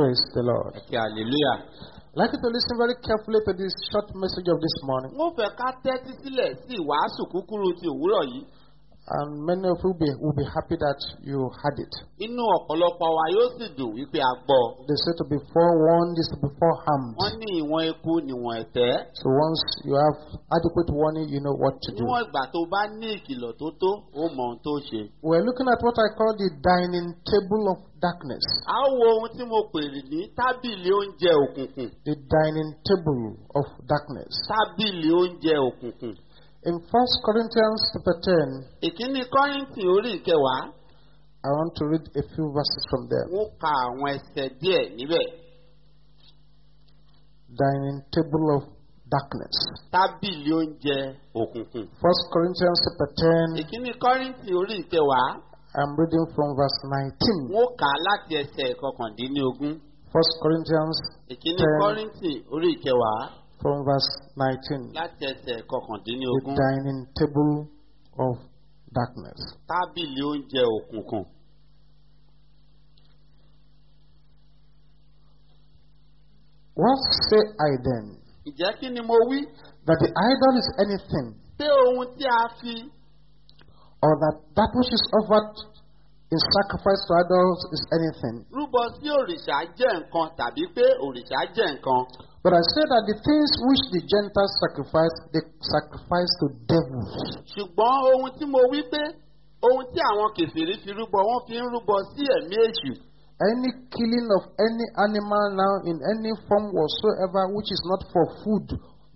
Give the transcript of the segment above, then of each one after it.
Praise the Lord. ẹ̀kẹ́ hallelujah. I'd like you to listen very carefully to this short message of this morning. wọ́n fẹ́ ká tẹ́tí sílẹ̀ sí ìwàásù kúkúrú ti òwúrọ̀ yìí. And many of you will be, will be happy that you had it. inú ọ̀pọ̀lọpọ̀ wa yóò sì dùn wípé a gbọ́. They say to be forewarned is to be forearmed. wọ́n ní ìwọ̀n eku níwọ̀n ẹ̀tẹ́. So once you have adequate warning, you know what to do. níwọ̀n ìgbà tó bá ní ìkìlọ̀ tó tó ó mọ ohun tó ṣe. We're looking at what I call the dining table of darkness. a ó wo ohun tí mo pè ní tábìlì oúnjẹ òkùnkùn. The dining table of darkness. tábìlì oúnjẹ òkùnkùn. In 1 Corinthians chapter 10, ìkíní kọ́rìntì orí ìkẹwàá I want to read a few verses from there. wọ́n ka àwọn ẹsẹ̀ díẹ̀ níbẹ̀. Dining table of darkness. tábìlì oúnjẹ òkùnkùn. 1 Corinthians chapter 10, ìkíní kọ́rìntì orí ìkẹwàá I'm reading from verse 19. wọ́n kà láti ẹsẹ̀ kọkàndínlógún. 1 Corinthians ìkíní Ten. kọ́rìntì orí ìkẹwàá from verse 19. láti ẹsẹ̀ The kọkàndínlógún. dining table of darkness. tábìlì oúnjẹ òkùnkùn. What say I then? ǹjẹ́ kí ni mo wí? That the idol is anything, pé ohun tí a fi or that that which is offered in sacrifice to idols is anything. rúbọ sí òrìṣà jẹ́ nǹkan tàbí pé òrìṣà jẹ́ nǹkan. But I say that the things which the Gentiles sacrifice, they sacrifice to devils. ṣùgbọ́n ohun tí mo wí pé ohun tí àwọn kèfèrí fi rúbọ wọ́n fi ń rúbọ sí ẹ̀mí èṣù. Any killing of any animal now in any form whatsoever which is not for food,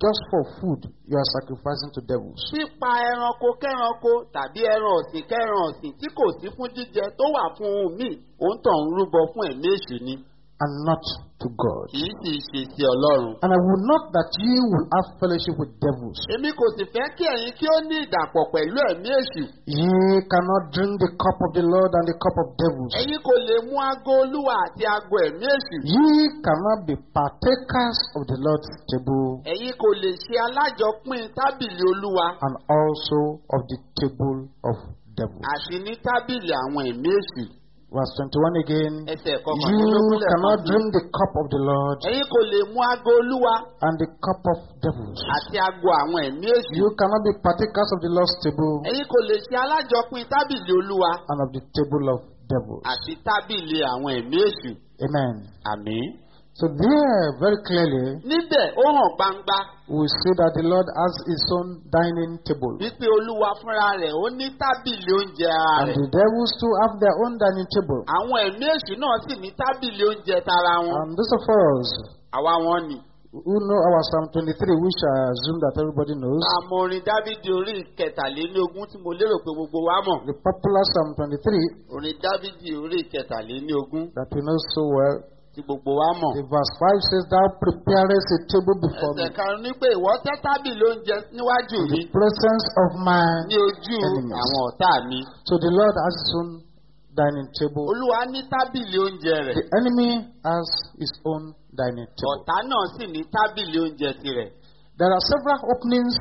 just for food, you are sacrificing to devils. pípa ẹranko kẹ́ranko tàbí ẹran ọ̀sìn kẹ́ran ọ̀sìn tí kò sí fún jíjẹ tó wà fún ohun míì òun tàn ń rúbọ fún ẹ̀mí èṣù ni and not to God. kì í sì ṣe sí ọlọ́run. And I would not that ye will have fellowship with devils. èmi kò sì fẹ́ kí ẹ̀yin kí ó ní ìdàpọ̀ pẹ̀lú ẹ̀mí èṣù. Ye cannot drink the cup of the Lord and the cup of devils. ẹ̀yin kò lè mú ago olúwa àti ago ẹ̀mí èṣù. Ye cannot be partakers of the Lord's table ẹ̀yin kò lè ṣe alájọpín tábìlì olúwa and also of the table of devils. àti ní tábìlì àwọn ẹ̀mí èṣù. Verse 21 again. ẹsẹ̀ You cannot drink the cup of the Lord ẹ̀yin kò lè mú ago olúwa and the cup of devils. àti ago àwọn ẹ̀mí èṣù. You cannot be partakers of the Lord's table ẹ̀yin kò lè ṣe alájọpín tábìlì olúwa and of the table of devils. àti tábìlì àwọn ẹ̀mí èṣù. Amen. àmín. So there, very clearly, níbẹ̀ ó hàn gbangba we see that the Lord has his own dining table. wípé olúwa fúnra rẹ̀ ó ní tábìlì oúnjẹ ara And rẹ̀. the devils too have their own dining table. àwọn ẹ̀mí èṣù náà sì ní tábìlì oúnjẹ tara wọn. And those of us àwa wọn ni. who know our Psalm 23, which I assume that everybody knows, àmọ́ orin dávidi orí kẹtàléníogún tí mo lérò pé gbogbo wa mọ̀. the popular Psalm 23 orin dávidi orí kẹtàléníogún that we know so well, tí gbogbo wa mọ̀. the verse 5 says, Thou preparest a table before me ẹsẹ̀ karùn-ún ní pé ìwọ tẹ́ tábìlì oúnjẹ níwájú mi the presence of my. ní ojú Enemies. àwọn ọ̀tá mi. So the Lord has his own dining table. olúwa ní tábìlì oúnjẹ rẹ̀. The enemy has his own dining table. ọ̀tá náà sì ní tábìlì oúnjẹ tirẹ̀. There are several openings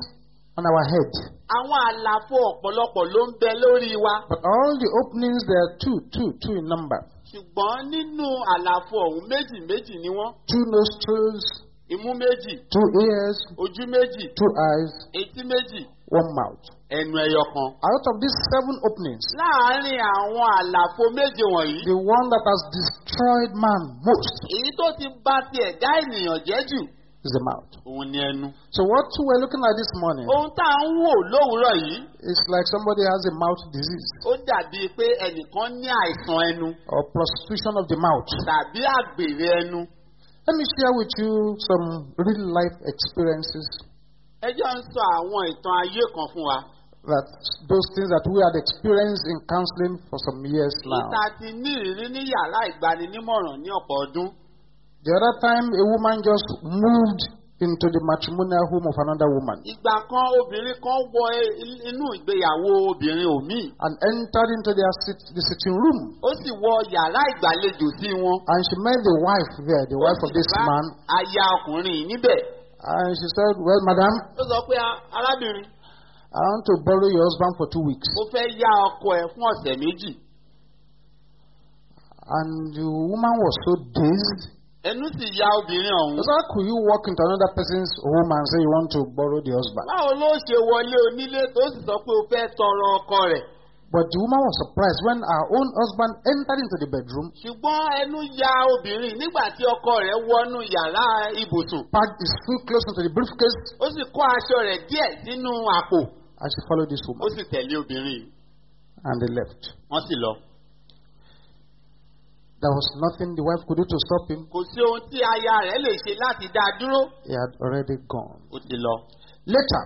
on our head, àwọn àlàfo ọ̀pọ̀lọpọ̀ ló ń bẹ lórí wa. but all the openings they are two, two, two in number. ṣùgbọ́n nínú àlàfo ọ̀hún méjì méjì ni wọ́n. Two nostrils, imú méjì two ears, ojú méjì two eyes, etí méjì one mouth. ẹnu ẹyọ kan. Out of these seven openings, láàárín àwọn àlàfo méje wọ̀nyí. the one that has destroyed man most èyí tó ti bà ti ẹ̀dá ènìyàn jẹ́ jù is the mouth. òun ni ẹnu. So what we're looking at this morning ohun tá à ń wò lówùúrọ̀ yìí is like somebody has a mouth disease ó dàbí pé ẹnìkan ní àìsàn ẹnu or prostitution of the mouth. tàbí àgbèrè ẹnu. Let me share with you some real life experiences ẹ jẹ́ ń sọ àwọn ìtàn ayé kan fún wa. that those things that we had experienced in counseling for some years now. ìta ti ní ìrírí ní yàrá ìgbaninímọ̀ràn ní ọ̀pọ̀ ọdún. The other time, a woman just moved into the matrimonial home of another woman ìgbà kan obìnrin kan wọ i- inú ìgbéyàwó obìnrin òmíì and entered into their sit, the sitting room. ó sì wọ yàrá ìgbàlejò sí wọn. And she met the wife there, the wife of sì this bá man. aya ọkùnrin yìí níbẹ̀. And she said, Well, madam, ó sọ pé "A- arábìnrin I want to borrow your husband for two weeks. mo fẹ́ yá ọkọ ẹ fún ọ̀sẹ̀ méjì. And the woman was so dazed. Ẹnu sì ya obìnrin ọ̀hún. So how could you walk into another person's home and say you want to borrow the husband? báwo ló ṣe wọlé onílé tó sì sọ pé o fẹ́ tọrọ ọkọ rẹ̀. But the woman was surprised when her own husband entered into the bedroom, ṣùgbọ́n ẹnu ya obìnrin nígbà tí ọkọ rẹ̀ wọnú yàrá ibùsùn. packed his food clothes into the briefcase, ó sì kó aṣọ rẹ̀ díẹ̀ sínú àpò. and she followed this ó woman. sì tẹ̀lé obìnrin. And they left. wọ́n sì lọ. There was nothing the wife could do to stop him. kò sí ohun tí aya rẹ̀ lè ṣe láti dá a dúró. He had already gone. ó ti lọ. Later,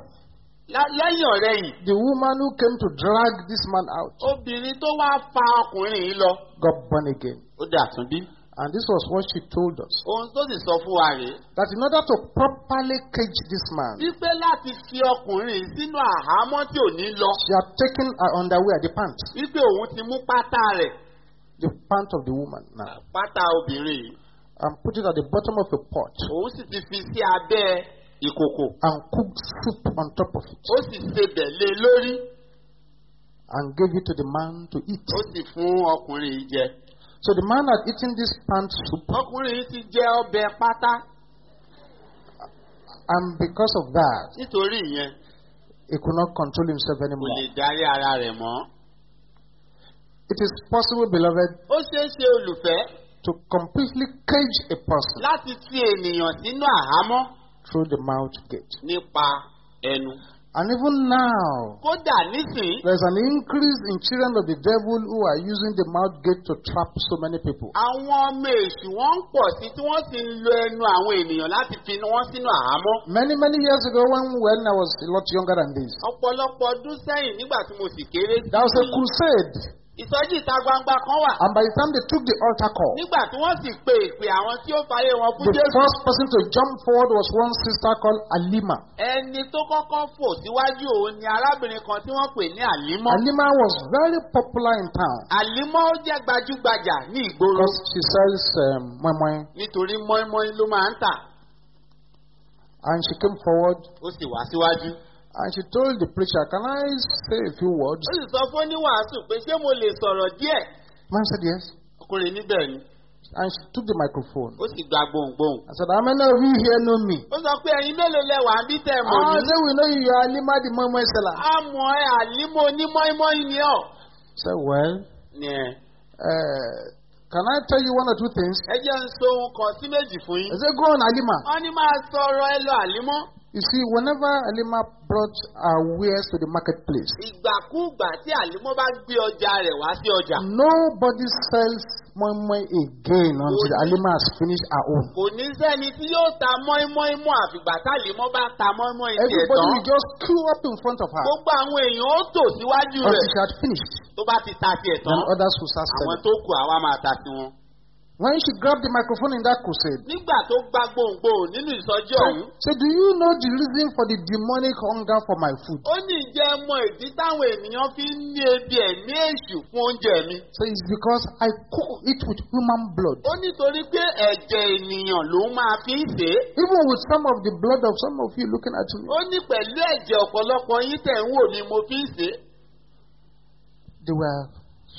lẹ́yìn ọ̀rẹ́ yìí the woman who came to drag this man out obìnrin tó wá fa ọkùnrin yìí lọ. got born again. ó dàtún bí. And this was what she told us. ohun tó sì sọ fún wa rèé. That in order to properly cage this man, wípé láti fi ọkùnrin sínú àhámọ́ tí ò ní lọ. she had taken her underwear, the pants, wípé òun ti mú pátá rẹ̀. The pants of the woman now, pátá obìnrin yìí. and put it at the bottom of a pot òun sì ti fi sí abẹ́ ìkòkò. and cooked soup on top of it ó sì sebẹ̀ lé lórí. and gave it to the man to eat. ó sì fún ọkùnrin yìí jẹ. So the man had eaten this pant soup, ọkùnrin yìí ti jẹ ọbẹ̀ pátá. and because of that, nítorí ìyẹn he could not control himself kò anymore. lè darí ara rẹ̀ mọ́. It is possible, beloved, ó ṣeé ṣe olùfẹ́ to completely cage a person láti fi ènìyàn sínú àhámọ́ through the mouth gate. nípa ẹnu. And even now, kódà there's an increase in children of the devil who are using the mouth gate to trap so many people. àwọn ọmọ èṣù wọn ń pọ̀ sí tí wọ́n sì ń lo ẹnu àwọn ènìyàn láti fi wọ́n sínú àhámọ́. Many, many years ago, when, when I was a lot younger than this, ọ̀pọ̀lọpọ̀ ọdún sẹ́yìn nígbà tí mo sì kéré sí there was a crusade. Ìsọjí ìta gbangba kan wà. And by the time they took the altar call, nígbà tí wọ́n sì pe ìpè àwọn tí ó fàyè wọn fún the jésù. first person to jump forward was one sister called Alima. ẹni tó kọ́kọ́ fò síwájú òun ni arábìnrin kan tí wọ́n pè ní àlímọ́. Alima was very popular in town àlímọ́ ó jẹ́ gbajúgbajà ní ìgboro because she sells um, nítorí mọ́ínmọ́ín ló máa ń tà And she came forward ó sì wá síwájú. And she told the preacher, Can I say a few words? ó sì sọ fún oníwàásù pé ṣé mo lè sọ̀rọ̀ díẹ̀. Man said yes. ọkùnrin níbẹ̀ ni And she took the microphone. ó sì gba gbohùngbohùn. I said, How many of you here know me? ó sọ pé ẹ̀yin mélòó lẹ́wà ń bí tẹ̀ mọ̀ Ah, ní. say we know you, are Alima the moi seller. a mọ̀ ẹ́ àlímọ́ onímọ́ínmọ́ín ni ọ́. I said, Well, ẹ uh, can I tell you one or two things? ẹ jẹ́ ń so ohun kan sí méjì fún I yín. said, Go on, Alima. wọ́n ní máa sọ̀rọ̀ ẹ lọ àlímọ́. You see, whenever Alima brought her wares to the marketplace, ìgbàkúùgbà tí àlímọ́ bá gbé ọjà rẹ̀ wá sí ọjà. nobody sells moi again until Alima has finished her own. kò ní sẹ́ni tí yóò ta mọ́ínmọ́ín mọ́ àfìgbà tálímọ́ bá ta mọ́ínmọ́ín tiẹ̀ Everybody will just queue up in front of her gbogbo àwọn èèyàn ó tò síwájú until she had finished. tó bá ti ta tiẹ̀ tán. Then others will start àwọn selling. tó kù àwa máa ta sí wọn. When she grabbed the microphone in that crusade, nígbà tó gba gbòǹgbòǹ nínú ìsọjí ọ̀hún. say, Do you know the reason for the demonic hunger for my food? ó ní ìjẹ́ mọ ìdí táwọn ènìyàn fi ń ní ebi ẹ̀mí èṣù fún oúnjẹ mi. So it's because I cook it with human blood. ó nítorí pé ẹ̀jẹ̀ ènìyàn lòún máa fi ń sè é. Even with some of the blood of some of you looking at me, ó ní pẹ̀lú ẹ̀jẹ̀ ọ̀pọ̀lọpọ̀ yín tẹ̀ ń wò ni mo fi ń sè é. they were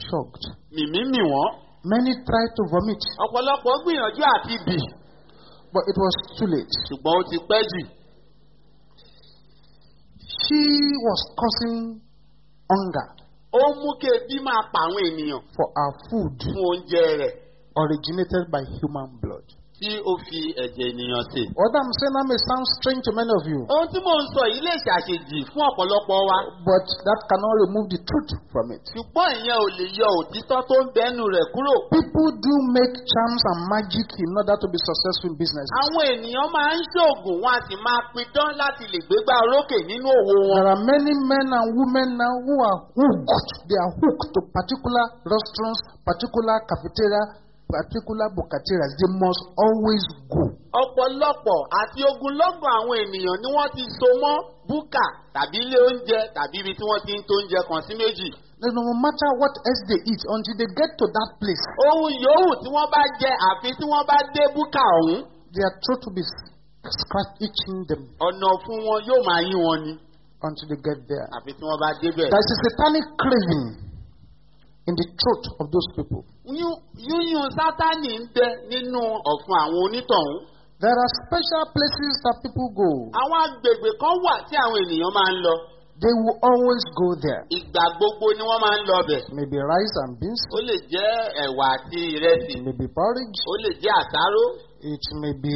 shocked. mìmí mì wọ́n. Many tried to vomit, ọ̀pọ̀lọpọ̀ gbìyànjú àti bì. but it was too late. ṣùgbọ́n ó ti pẹ́ jù. She was causing hunger ó mú kí ebi máa pa àwọn ènìyàn for our food fún oúnjẹ rẹ̀ originated by human blood. Tí ó fi ẹ̀jẹ̀ ènìyàn sè. What I'm saying now may sound strange to many of you, ohun tí mò ń sọ yìí lè ṣàṣejì fún ọ̀pọ̀lọpọ̀ wa. but that cannot remove the truth from it. ṣùgbọ́n ìyẹn ò lè yọ òtítọ́ tó ń bẹ́nu rẹ̀ kúrò. People do make charms and magic in order to be successful in business. àwọn ènìyàn máa ń ṣoògùn wọn a sì máa pidán láti lè gbégbá orókè nínú òwò wọn. There are many men and women now who are hooked. They are hooked to particular restaurants, particular cafeteria, particular bukaterias. They must always go. ọ̀pọ̀lọpọ̀ àti ogunlọ́gọ̀ àwọn ènìyàn ni wọ́n ti so mọ́ búkà tàbí ilé oúnjẹ tàbí ibi tí wọ́n ti ń to oúnjẹ kan sí méjì. No no matter what else they eat, until they get to that place, ohun yòówù tí wọ́n bá jẹ àfi tí wọ́n bá dé búkà ọ̀hún their throat will be scratch itching them ọ̀nà fún wọn yóò máa yín wọn ni until they get there. àfi tí wọ́n bá débẹ̀. There's a satanic craving in the throat of those people. Yún- yúnyún sátánì ń bẹ nínú ọ̀fun àwọn onítọ̀hún. There are special places that people go. àwọn agbègbè kan wà tí àwọn ènìyàn máa ń lọ. They will always go there. ìgbà gbogbo ni wọ́n máa ń lọ bẹ̀. Maybe rice and beans. ó lè jẹ́ ẹ̀wà àti ìrẹsì. It may be porridge. ó lè jẹ́ àsáró. It may be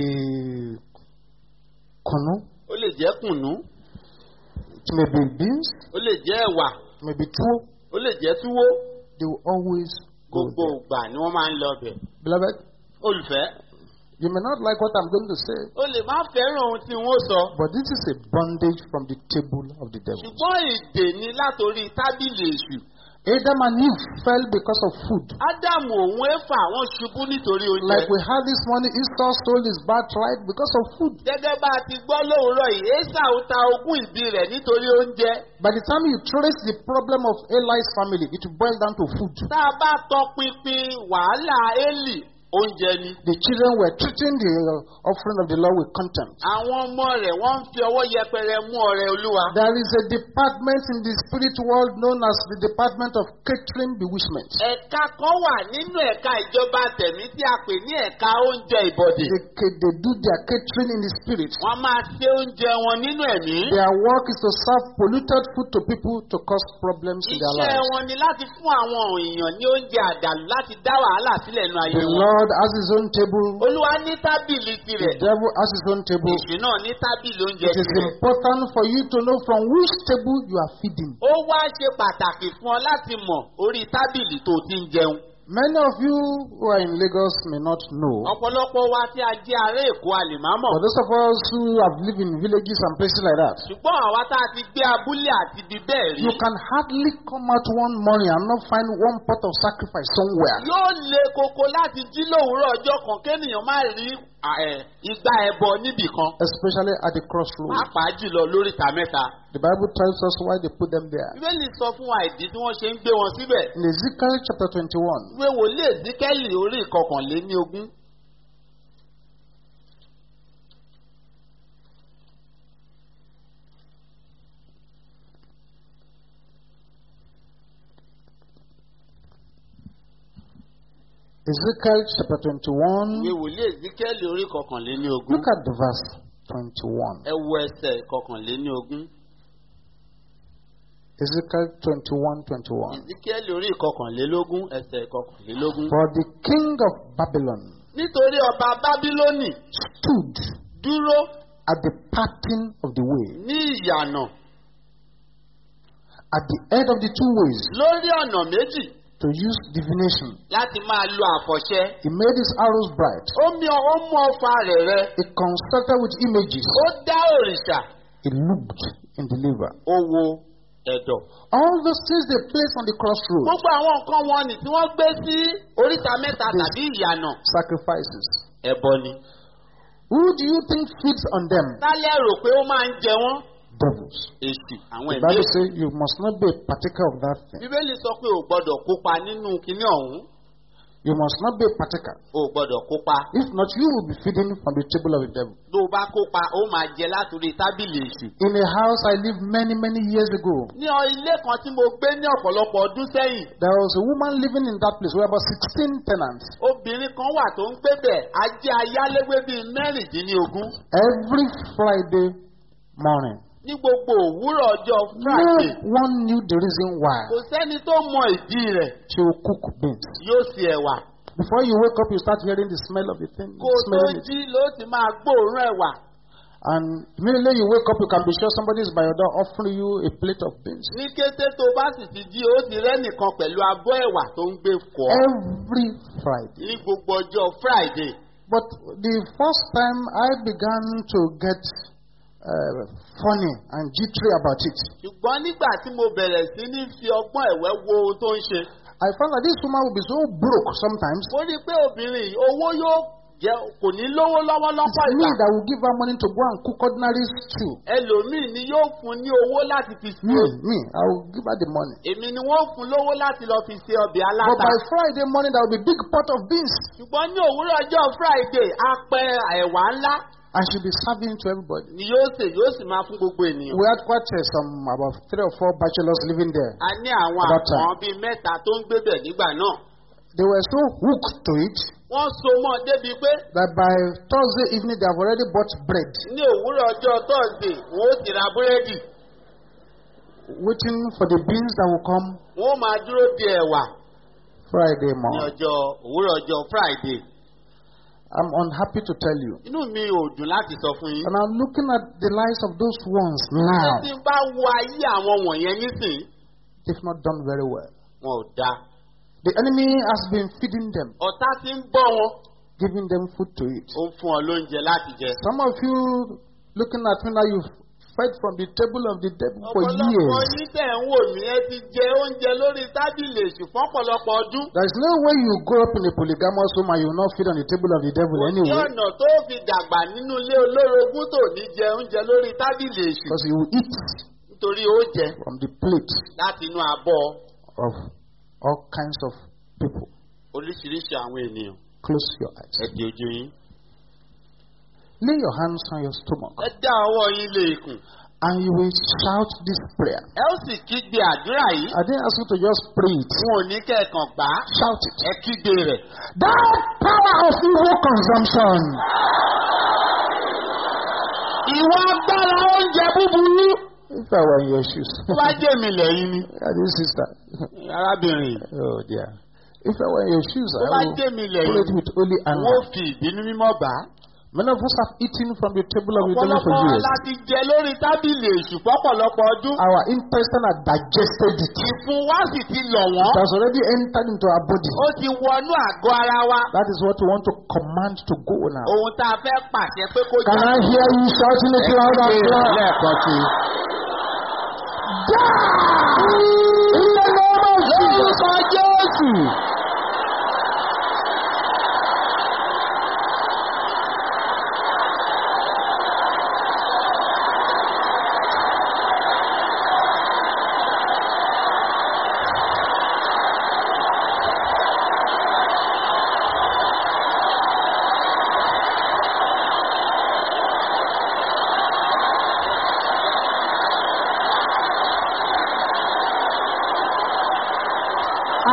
kunu. ó lè jẹ́ kùnú. It may be beans. ó lè jẹ́ ẹ̀wà. It may be tuwo. ó lè jẹ́ túwó. They will always go gbogbo ìgbà ni wọ́n máa ń lọ bẹ̀. Beloved, olùfẹ́ you may not like what I'm going to say, ó lè má fẹ́ràn ohun tí wọ́n sọ. but this is a bondage from the table of the devil. ṣùgbọ́n èdè ni látòrí tábìlì èṣù. Adam and Eve fell because of food. ádámù òun éfà wọ́n ṣubú nítorí oúnjẹ. Like we had this morning, Esau stole his birthright because of food. gẹ́gẹ́ bá a ti gbọ́ lówùúrọ̀ yìí ó ta ogún ìbí rẹ̀ nítorí oúnjẹ. By the time you trace the problem of Eli's family, it will boil down to food. tá a bá tọpinpin wàhálà élì oúnjẹ ni. The children were treating the offering of the Lord with contempt. àwọn ọmọ rẹ̀ wọ́n ń fi ọwọ́ yẹpẹrẹ mú ọrẹ olúwa. There is a department in the spirit world known as the Department of Catering Bewitchment. ẹ̀ka kan wà nínú ẹ̀ka ìjọba tẹ̀mí tí a pè ní ẹ̀ka oúnjẹ ìbọ̀dì. They, they do their catering in the spirit. wọ́n máa ṣe oúnjẹ wọn nínú ẹ̀mí. Their work is to serve polluted food to people to cause problems in their iṣẹ́ lives. wọn ni láti fún àwọn èèyàn ní oúnjẹ àdàlù láti dá wàhálà sílẹ̀ nínú ayé The wọn. Lord has his own table. olúwa ní tábìlì The tirẹ̀. devil has his own table. èṣù náà ní tábìlì oúnjẹ It is tirẹ̀. important for you to know from which table you are feeding. ó wá ṣe pàtàkì fún ọ láti mọ̀ orí tábìlì tó ti ń jẹun. Many of you who are in Lagos may not know. ọ̀pọ̀lọpọ̀ wa tí a jẹ́ ará èkó a lè má mọ̀. For those of us who have lived in villages and places like that, ṣùgbọ́n àwa tá a ti gbé abúlé àti ibi bẹ́ẹ̀ rí. you can hardly come out one morning and not find one pot of sacrifice somewhere. yóò le koko láti jí lówùúrọ̀ ọjọ́ kan kéèyàn má rí igba ẹbọ níbì kan. Especially at the crossroads. pàápàá jùlọ lóríta mẹ́ta. The Bible tells us why they put them there. bíbélì sọ fún wa ìdí tí wọ́n ṣe ń gbé wọn síbẹ̀. In Ezekiel chapter 21, ìwé wòlíì èzíkẹ́lì orí ìkọkànléní ogún. Ezekiel chapter 21, ìwé wòlíì èzíkẹ́lì orí ìkọkànléní ogún. look at the verse 21. ẹ wo ẹsẹ̀ ìkọkànléní ogún. Ezekiel 21, 21. èzíkẹ́lì orí ìkọkànlélógún ẹsẹ̀ ìkọkànlélógún. For the king of Babylon nítorí ọba bábílónì stood dúró at the parting of the way, ní ìyànà at the end of the two ways, lórí ọ̀nà méjì to use divination. láti máa lo àfọ̀ṣẹ. He made his arrows bright. ó mi ó mú ọfà rẹ̀ rẹ. He constructed with images. ó dá òrìṣà. He looked in the liver. ó wo ẹ̀dọ̀. All those things they placed on the crossroads, gbogbo àwọn nǹkan wọn ni tí wọ́n gbé sí oríta mẹ́ta tàbí ìyànà. sacrifices. ẹ̀bọ ni. Who do you think feeds on them? sálẹ̀ rò pé ó máa ń jẹ wọ́n. Devils. èsì àwọn The ẹ̀mí Bible èṣù. says you must not be a partaker of that thing. bíbélì sọ pé ò gbọ́dọ̀ kópa nínú kinní ọ̀hún. You must not be a partaker. ò gbọ́dọ̀ kópa. If not, you will be feeding from the table of the devil. tó o bá kópa ó máa jẹ látòrí tábìlì èṣù. In a house I lived many, many years ago, ní ilé kan tí mo gbé ní ọ̀pọ̀lọpọ̀ ọdún sẹ́yìn there was a woman living in that place. We were about 16 tenants. obìnrin kan wà tó ń gbé bẹ̀ ajé ayálégbé bíi mẹ́rìndínlógún Every Friday morning, ní gbogbo òwúrọ̀ ọjọ́ no friday one knew the reason why kò sẹ́ni tó mọ ìdí rẹ̀ she cook beans. yóò sì ẹ̀wà Before you wake up, you start hearing the smell of the thing. o tó jí ló ti máa gbóòórùn ẹ̀wà And immediately you wake up, you can be sure somebody is by your door offering you a plate of beans. ní kété tó bá sì ti jí ó ti rẹ́nìkan pẹ̀lú abọ́ ẹ̀wà tó ń gbé kọ́ Every Friday. ní gbogbo ọjọ́ friday But the first time I began to get uh, funny and jittery about it, ṣùgbọ́n nígbà tí mo bẹ̀rẹ̀ sí ní fi ọgbọ́n ẹ̀wẹ́ wo ohun tó ń ṣe I found that this woman would be so broke sometimes. mo rí i pé obìnrin owó yóò jẹ kò ní lówó lọ́wọ́ It's lọ́pọ̀ me ìgbà that will give her money to go and cook ordinary stew. ẹlòmíì ni yóò fún ní owó láti fi Me, ṣe me, I will give her the money. èmi ni wọ́n fún lówó láti lọ fi ṣe ọbẹ̀ But aláta by Friday morning, there will be big pot of beans. ṣùgbọ́n ní òwúrọ̀ ọjọ́ friday a pẹ ẹ̀wà ńlá and she'll be serving to everybody. ni yóò sè yóò sì máa fún gbogbo ènìyàn. We had quite uh, some about three or four bachelors living there. a ní àwọn àpọ̀n bíi mẹ́ta tó ń gbébẹ̀ nígbà náà. They were so hooked to it wọ́n so mọ́ débi pé that by Thursday evening they have already bought bread, ní òwúrọ̀ ọjọ́ tọ́sídẹ̀ẹ́ wọn ó ti ra búrẹ́dì waiting for the beans that will come wọn máa dúró di ẹ̀wà Friday ní morning. ọjọ́ òwúrọ̀ ọjọ́ friday. I'm unhappy to tell you. inú mi ò dùn láti sọ fún yín. And I'm looking at the lives of those ones ṣé now. tí n bá wo ayé àwọn wọ̀nyẹn nísìn They've not done very well. wọn ò dáa. The enemy has been feeding them, ọ̀tá ti ń bọ́ wọn giving them food to eat. ó ń fún ọ lóúnjẹ láti jẹ. Some of you looking at me now, you've fed from the table of the devil for ọ̀pọ̀lọpọ̀ years. yín tẹ̀ ń wò mí ẹ ti jẹ oúnjẹ lórí tábìlì èṣù fún ọdún. There is no way you grow up in a polygamous home and you will not feed on the table of the devil kò sí anyway, ọ̀nà tó fi dàgbà nínú ilé olórogún tó ní jẹ oúnjẹ lórí tábìlì èṣù because you eat nítorí ó jẹ from the plate láti inú abọ́ of all kinds of people. oríṣiríṣi àwọn ènìyàn. Close your eyes. ẹ di ojú yín. Lay your hands on your stomach ẹ dá ọwọ́ yín lé ikùn. and you will shout this prayer. ẹ ó sì kígbe àdúrà yìí. I didn't ask you to just pray it. wọn ò ní kẹ́ẹ̀kan gbà á. Shout it. ẹ kígbe rẹ̀. That power of evil consumption. ìwọ agbára oúnjẹ búburú. If I were in your shoes. bá jẹ́ mi lẹ́yìn ni. Yeah, this sister. arábìnrin Oh dear. If I were in your shoes, I mi pray it with wọ́n anger. fi ìbínú mímọ́ bá. Many of us have eaten from the table of the devil for ọ̀pọ̀lọpọ̀ years. láti jẹ lórí tábìlì èṣù pọ̀pọ̀lọpọ̀ ọdún. Our intestine have digested it. ìfun wá sì ti lọ̀ wọ́n. It has already entered into our body. ó ti wọnú àgọ́ ara wa. That is what we want to command to go now. ohun tá a fẹ́ pàṣẹ pé kó Can I hear you shouting it loud and clear? lẹ́ẹ̀kan sí i. Die! In the name of Jesus. Jésù.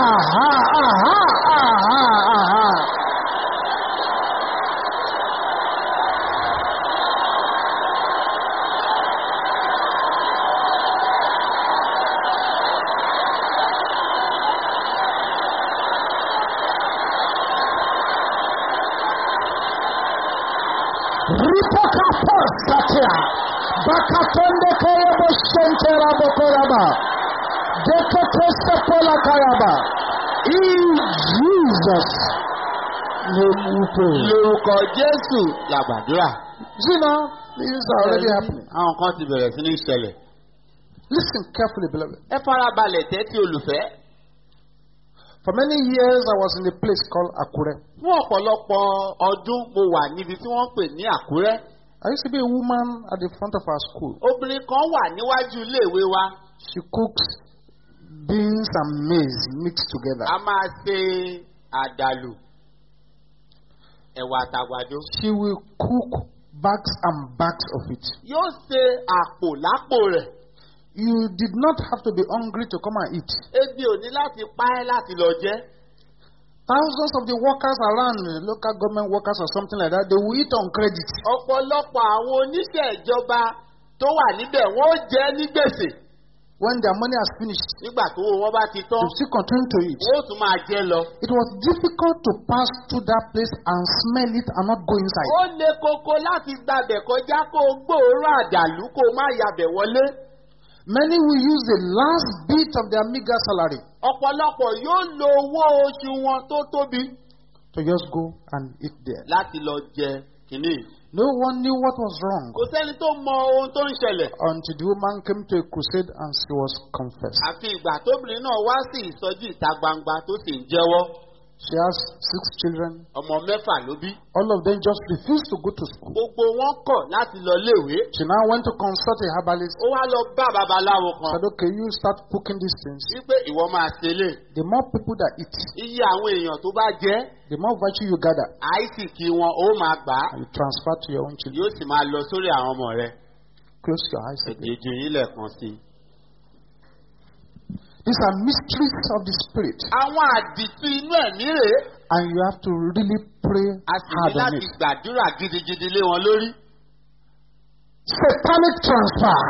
Aha, aha, aha, aha. Ripoka postatia. Bakatonde kayabo shentera bokoraba. Dekotesta pola kayaba. In Jesus' name we pray. lórúkọ Jésù làgbàdúrà. See now, things are already happening. àwọn kan ti bẹ̀rẹ̀ sí ní ṣẹlẹ̀. Listen carefully, beloved. ẹ farabalẹ̀ tẹ́tí olùfẹ́. For many years, I was in a place called Akure. fún ọ̀pọ̀lọpọ̀ ọdún mo wà níbi tí wọ́n ń pè ní Àkúrẹ́. I used to be a woman at the front of our school. obìnrin kan wà níwájú iléèwé wa. She cooks beans and maize mixed together. a máa ṣe àdàlù ẹ̀wà àtàgbàdo. She will cook bags and bags of it. yóò ṣe àpò lápò rẹ̀. You did not have to be hungry to come and eat. ebi ò ní láti pa ẹ́ láti lọ jẹ́. Thousands of the workers around, local government workers or something like that, they will eat on credit. ọ̀pọ̀lọpọ̀ àwọn oníṣẹ́ ìjọba tó wà níbẹ̀ wọ́n jẹ́ ní gbèsè. When their money has finished, nígbà tó owó wọn bá ti tán they still continue to eat. ó tún máa jẹ́ lọ. It was difficult to pass through that place and smell it and not go inside. ó le koko láti gbàbẹ̀ kọjá kó o gbòòrò àdàlú kó o má yabẹ̀ wọlé. Many will use the last bit of their meager salary ọ̀pọ̀lọpọ̀ yóò lo owó oṣù wọn tó tóbi to just go and eat there. láti lọ jẹ kìíní. No one knew what was wrong kò sẹ́ni tó mọ ohun tó ń ṣẹlẹ̀. until the woman came to a crusade and she was confessed. àfi ìgbà tóbìnrin náà wá sí ìsọjí ìta gbangba tó sì ń jẹ́wọ́. She has six children. ọmọ mẹ́fà ló bí. All of them just refused to go to school. gbogbo wọn kọ̀ láti lọ léèwé. She now went to consult a herbalist. ó wá lọ bá babaláwo kan. Said, okay, you start cooking these things. wípé ìwọ máa ṣe lè. The more people that eat, iye àwọn èèyàn tó bá jẹ́ the more virtue you gather, àìsìkì wọn ó máa gbà á. you transfer to your own children. yóò sì máa lọ sórí àwọn ọmọ rẹ. Close your eyes again. èdè yín lẹ́ẹ̀kan sí i. These are mysteries of the spirit, àwọn àdìtú inú ẹ̀mí rèé. and you have to really pray a sì ní hard on láti it. gbàdúrà gidigidi lé wọn lórí. Satanic transfer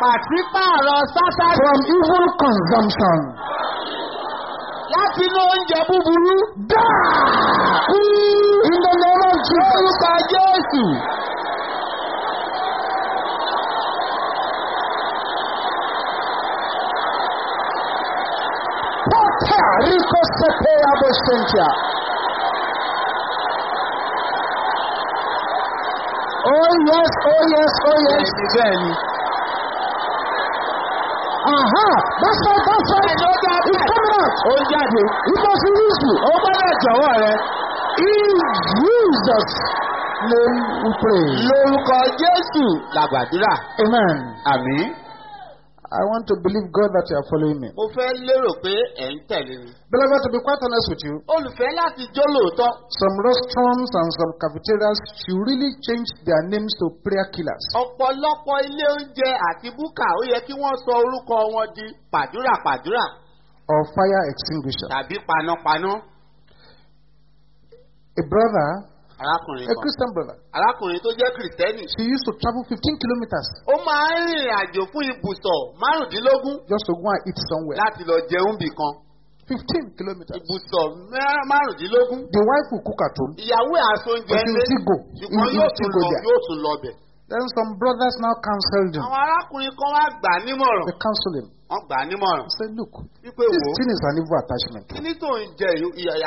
pàṣípààrọ̀ sátá from evil consumption. láti inú oúnjẹ búburú. Die in the name of Jesus. lórúkọ jésù. Rico Sepea Bosentia. Oh yes, oh yes, oh yes. bẹ́ẹ̀ni. Aha, that's right, that's. Ẹni ó dá It's coming out. ó jáde. It must release you. ó gbọ́dọ̀ jọ̀wọ́ rẹ. In Jesus' name we pray. lórúkọ jésù làgbàdúrà. Amen. àmín. I want to believe God that you are following me. mo fẹ́ lérò pé ẹ̀ ń tẹ̀lé mi. Beloved, to be quite honest with you, olùfẹ́ láti jó lóòótọ́. some restaurants and some cafeterias should really change their names to prayer killers. ọ̀pọ̀lọpọ̀ ilé oúnjẹ àti búkà ó yẹ kí wọ́n sọ orúkọ wọn di pàdúrà pàdúrà or fire extinguisher. tàbí panápaná. A brother, arákùnrin a kan Christian brother, arákùnrin tó jẹ́ kìrìsìtẹ́nì. she used to travel 15 kilometers ó máa ń rìnrìn àjò fún ibùsọ̀ márùndínlógún just to go and eat somewhere. láti lọ jẹun bì kan. 15 kilometers. ibùsọ̀ márùndínlógún. The wife will cook at home, ìyàwó ẹ̀ aṣọ oúnjẹ still go. ṣùgbọ́n He yóò tún lọ yóò tún lọ bẹ̀. Then some brothers now counseled him. àwọn arákùnrin kan wá gbà á nímọ̀ràn. They counseled him. wọ́n gbà á nímọ̀ràn. Say, look, wípé this thing is an evil attachment. kíní tó ń jẹ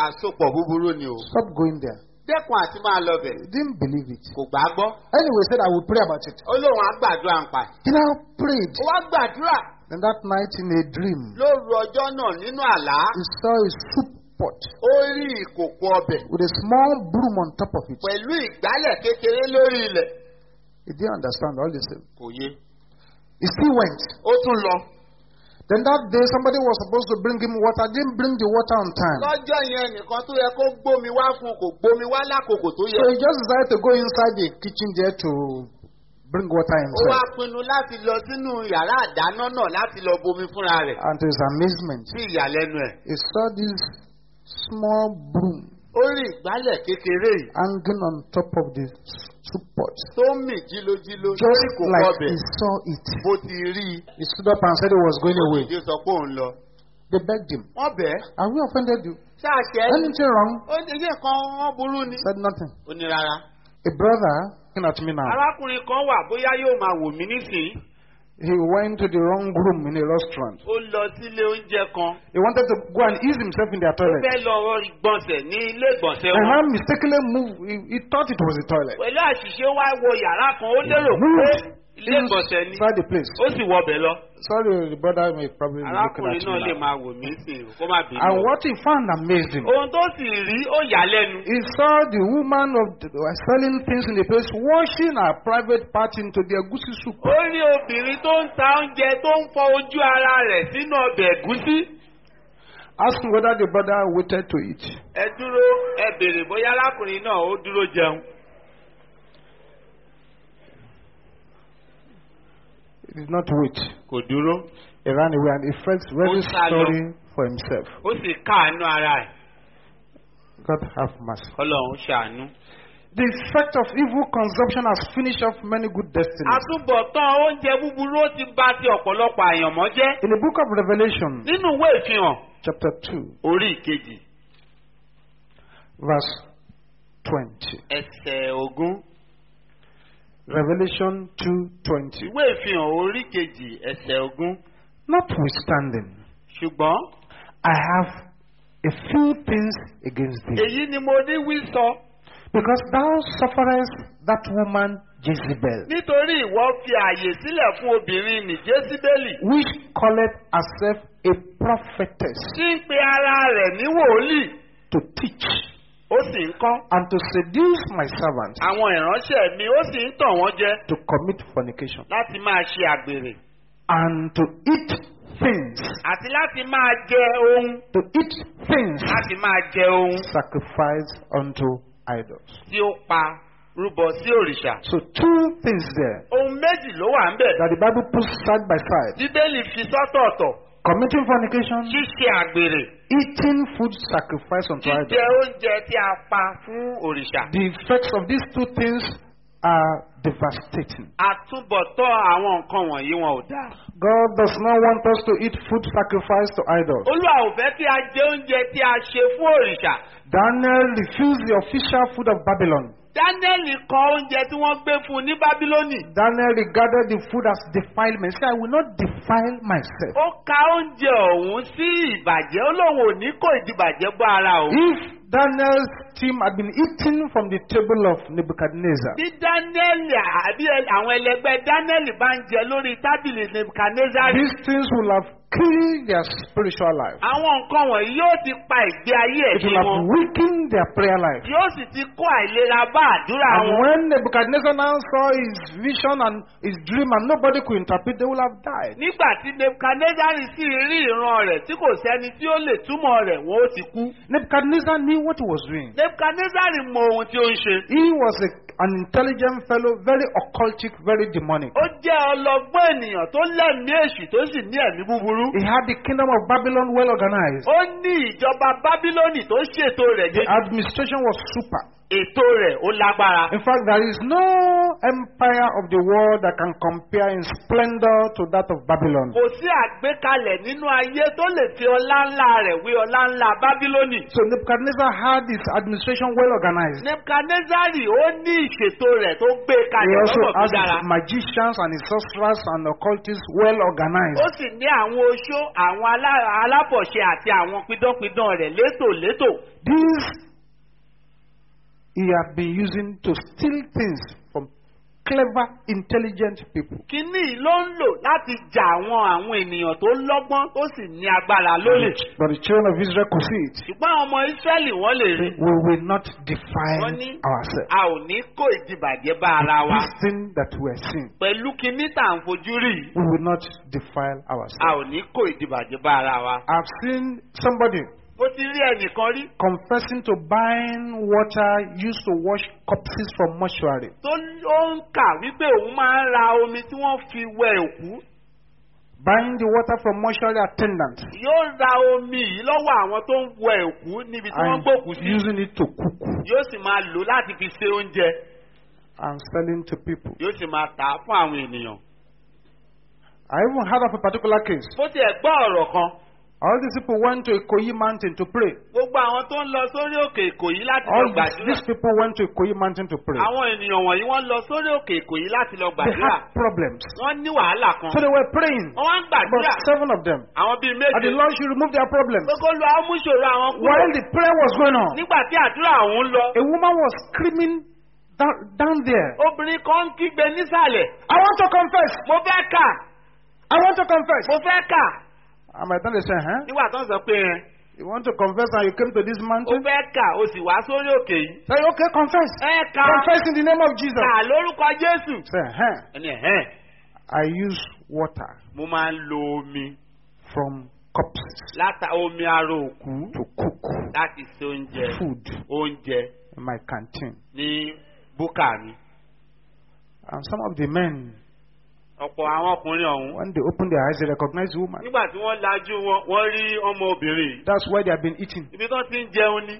àsopọ̀ búburú ni o. Stop going there. Dẹ́kun àti máa lọ bẹ̀. He didn't believe it. kò gbà á gbọ́. Anyway, said, I will pray about it. ó lóun á gbàdúrà ń pa. He now prayed. ó wá gbàdúrà And that night in a dream, lóru ọjọ́ náà nínú àlá. he saw a soup pot ó rí ìkòkò ọbẹ̀ with a small broom on top of it. pẹ̀lú ìgbálẹ̀ kékeré lórí ilẹ̀. He didn't understand all this. kò yé. He still went. ó tún lọ. Then that day, somebody was supposed to bring him water, didn't bring the water on time. lọ́jọ́ yẹn nìkan tó yẹ kó gbómi wá fún kò gbómi wá lákòókò tó yẹ. So he just decided to go inside the kitchen there to bring water ó wá himself. pinnu láti lọ sínú yàrá àdáná náà láti lọ bomi fúnra rẹ̀. And to his amazement, sí ìyàlẹ́nu ẹ̀. he saw this small broom ó rí ìgbálẹ̀ kékeré yìí hanging on top of the s- soup pot. tó mì jílójíló Just lórí kòkó like ọbẹ̀ he saw it. bó ti rí i. He stood up and said he was going away. ìdí sọ pé òun lọ. They begged him, wọ́n bẹ̀. Have we offended you? ṣáàṣẹ́ Anything wrong? ó ní ilé kan wọ́n burú ni. Said nothing. ó ní rárá. A brother, looking at me now, arákùnrin kan wà bóyá yóò máa wò mí nísìnyí. He went to the wrong room in a restaurant. ó lọ sílé oúnjẹ kan. He wanted to go and ease himself in their ó toilet. fẹ́ lọ ìgbọ̀nsẹ̀ ní ilé ìgbọ̀nsẹ̀ wọn. now mistakenly moved, he, he thought it was a toilet. pẹ̀lú àṣìṣe wá wọ yàrá kan ó lérò pé ilé ìgbọ̀nsẹ̀ ni. Inside the place. ó sì wọbẹ̀ lọ. Sorry, the brother may probably be looking arákùnrin at náà lè me now. máa wò mí sí i kó má bínú. And what he found amazed him. ohun tó sì rí ó yà lẹ́nu. He saw the woman of the, was selling things in the place washing her private part into the egusi soup. ó rí obìnrin tó ń ta oúnjẹ tó ń fọ ojú ara rẹ̀ sínú ọbẹ̀ ẹ̀gúsí. Asking whether the brother waited to eat. ẹ dúró ẹ béèrè bóyá arákùnrin náà ó dúró jẹun. He did not wait. kò dúró. He ran away and he felt very sorry for himself. ó sì káàánú ara ẹ̀. God have mercy. ọlọ́run ṣàánú. The effect of evil consumption has finished off many good destinies. àtúbọ̀tán oúnjẹ búburú ó ti bà ti ọ̀pọ̀lọpọ̀ àyànmọ́ jẹ́. In the book of Revelation, nínú ìwé ìfihàn chapter 2, orí ìkejì verse 20. ẹsẹ̀ ogún. Revelation 2:20. ìwé ìfihàn orí kejì ẹsẹ̀ ogún. Notwithstanding, ṣùgbọ́n I have a few things against thee, èyí ni mo ní wí sọ. because thou sufferest that woman Jezebel, nítorí ìwọ fi àyè sílẹ̀ fún obìnrin nì jésíbélì which calleth herself a prophetess tí ń pe ara rẹ̀ ní wòlíì to teach ó sì ń kọ́ and to seduce my servants àwọn ìránṣẹ́ mi ó sì ń tàn wọ́n jẹ to commit fornication láti máa ṣe àgbèrè and to eat things, àti láti máa jẹ ohun to eat things láti máa jẹ ohun sacrificed unto idols. tí ó pa rúbọ sí òrìṣà. So two things there ohun méjì ló wà ń bẹ̀. that the Bible puts side by side. bíbélì fi sọ́tọ̀ọ̀tọ̀ Committing fornication, ṣíṣe àgbèrè eating food sacrificed unto jíjẹ idols. oúnjẹ tí a pa fún òrìṣà. The effects of these two things are devastating. àtúbọ̀tọ̀ àwọn nǹkan wọ̀nyí wọn ò dáa. God does not want us to eat food sacrificed to idols. olúwa ò fẹ́ kí a jẹ oúnjẹ tí a ṣe fún òrìṣà. Daniel refused the official food of Babylon. Dáníẹ́lì kọ oúnjẹ tí wọ́n gbé fún un ní bábílónì. Daniel regarded the food as defilement. He said, I will not defile myself. ó ka oúnjẹ ọ̀hún sí ìbàjẹ́ ó lóun ò ní kó ìdìbàjẹ́ bá ara òun. If Daniel's team had been eating from the table of Nebuchadnezzar, bí dáníẹ́lì àbí àwọn ẹlẹgbẹ́ dáníẹ́lì bá ń jẹ lórí tábìlì nebukadnezari. these things will have killed their spiritual life. àwọn nǹkan wọ̀nyí yóò ti pa ìgbé ayé It ẹ̀sìn will have wọn. weakened their prayer life. yóò sì ti kó àìlera bá àdúrà And wọn. when Nebuchadnezzar now saw his vision and his dream and nobody could interpret, they will have died. nígbà tí nebukadnezari sì rí ìran rẹ̀ tí kò sẹ́ni tí ó lè túmọ̀ rẹ̀ wọ́n ó ti kú. Nebuchadnezzar knew what he was doing. nebukadnezari mọ ohun tí ó ń ṣe. He was a, an intelligent fellow, very occultic, very demonic. ó jẹ́ ọlọ́gbọ́n ènìyàn tó lẹ́mìí èṣù tó sì ní ẹ̀mí búburú. He had the kingdom of Babylon well organized. ó ní ìjọba bábílónì tó ṣètò rẹ̀ The jẹ́ administration was super. Ètò rẹ̀ ó lágbára. In fact, there is no empire of the world that can compare in splendor to that of Babylon. kò sí àgbékalẹ̀ nínú ayé tó lè fi ọlá ńlá rẹ̀ wé ọlá ńlá bábílónì. So Nebuchadnezzar had his administration well organized. nebukadnezari ó ní ìṣètò rẹ̀ tó gbé He kalẹ̀ also lọ́nà tó has dára. his magicians and his sorcerers and occultists well organized. ó sì ní àwọn oṣó àwọn alá- alábọ̀ṣe àti àwọn pidánpidán rẹ̀ létòlétò. These he had been using to steal things from clever, intelligent people. kínní ló ń lò láti jà àwọn àwọn ènìyàn tó lọ́gbọ́n tó sì ní agbára lólè. But the children of Israel could see it. ṣùgbọ́n àwọn ọmọ ísírẹ́lì wọ́n lè rí. We will not ní ourselves. a ò ní kó ìdìbàjẹ́ bá ara wa. This thing that we are seeing, pẹ̀lú kínní tá à ń fojú rí we will not defile a ourselves. ò ní kó ìdìbàjẹ́ bá ara wa. I've seen somebody mo ti rí ẹnìkan rí confessing to buying water used to wash corpses from mortuary. tó ó ń kà wípé òun máa ń ra omi tí wọ́n fi wẹ òkú. Buying the water from mortuary attendants yóò ra omi yìí lọ́wọ́ àwọn tó ń wẹ òkú níbi tí wọ́n and gbòkú sí. using it to cook yóò sì máa lò láti fi ṣe oúnjẹ. and selling to people. yóò sì máa tà á fún àwọn ènìyàn. I even heard of a particular case. bó tiẹ̀ gbọ́ ọ̀rọ̀ kan All these people went to Ikoyi mountain to pray. gbogbo àwọn tó ń lọ sórí òkè ìkòyí láti lọ All these, gbàdúrà. people went to Ikoyi mountain to pray. àwọn ènìyàn wọ̀nyí wọ́n lọ sórí òkè ìkòyí láti lọ They gbàdúrà. had problems. wọ́n ní wàhálà kan. So they were praying. wọ́n wá ń About gbàdúrà. seven of them. àwọn bíi And the méje. Lord should remove their problems. gbogbo lu amúṣòro àwọn kúrò. While the prayer was going on, nígbà tí àdúrà ọ̀hún lọ. a woman was screaming down, down there. obìnrin kan ń kígbe nísàlẹ̀. I want to confess. mo fẹ́ kà. I want to confess. mo fẹ́ kà. Son they say, huh? nígbà tó ń sọ pé ẹ You want to confess and you came to this o mountain? fẹ́ kà o sì wá sórí òkè yìí. Say, okay, confess. ẹ kà Confess in the name of Jesus. kà lórúkọ jésù. Say, huh? ẹni ẹ̀hẹ́n I use water mo máa ń lo omi from corpses láta omi ara òkú to cook láti ṣe oúnjẹ food oúnjẹ in my canteen. ní búkà mi. And some of the men, ọ̀pọ̀ àwọn ọkùnrin ọ̀hún. when they open their eyes, they recognize the woman. nígbà tí wọ́n lajú wọn wọ́n rí ọmọ obìnrin. That's why they have been eating. ibi tó ti ń jẹun ni.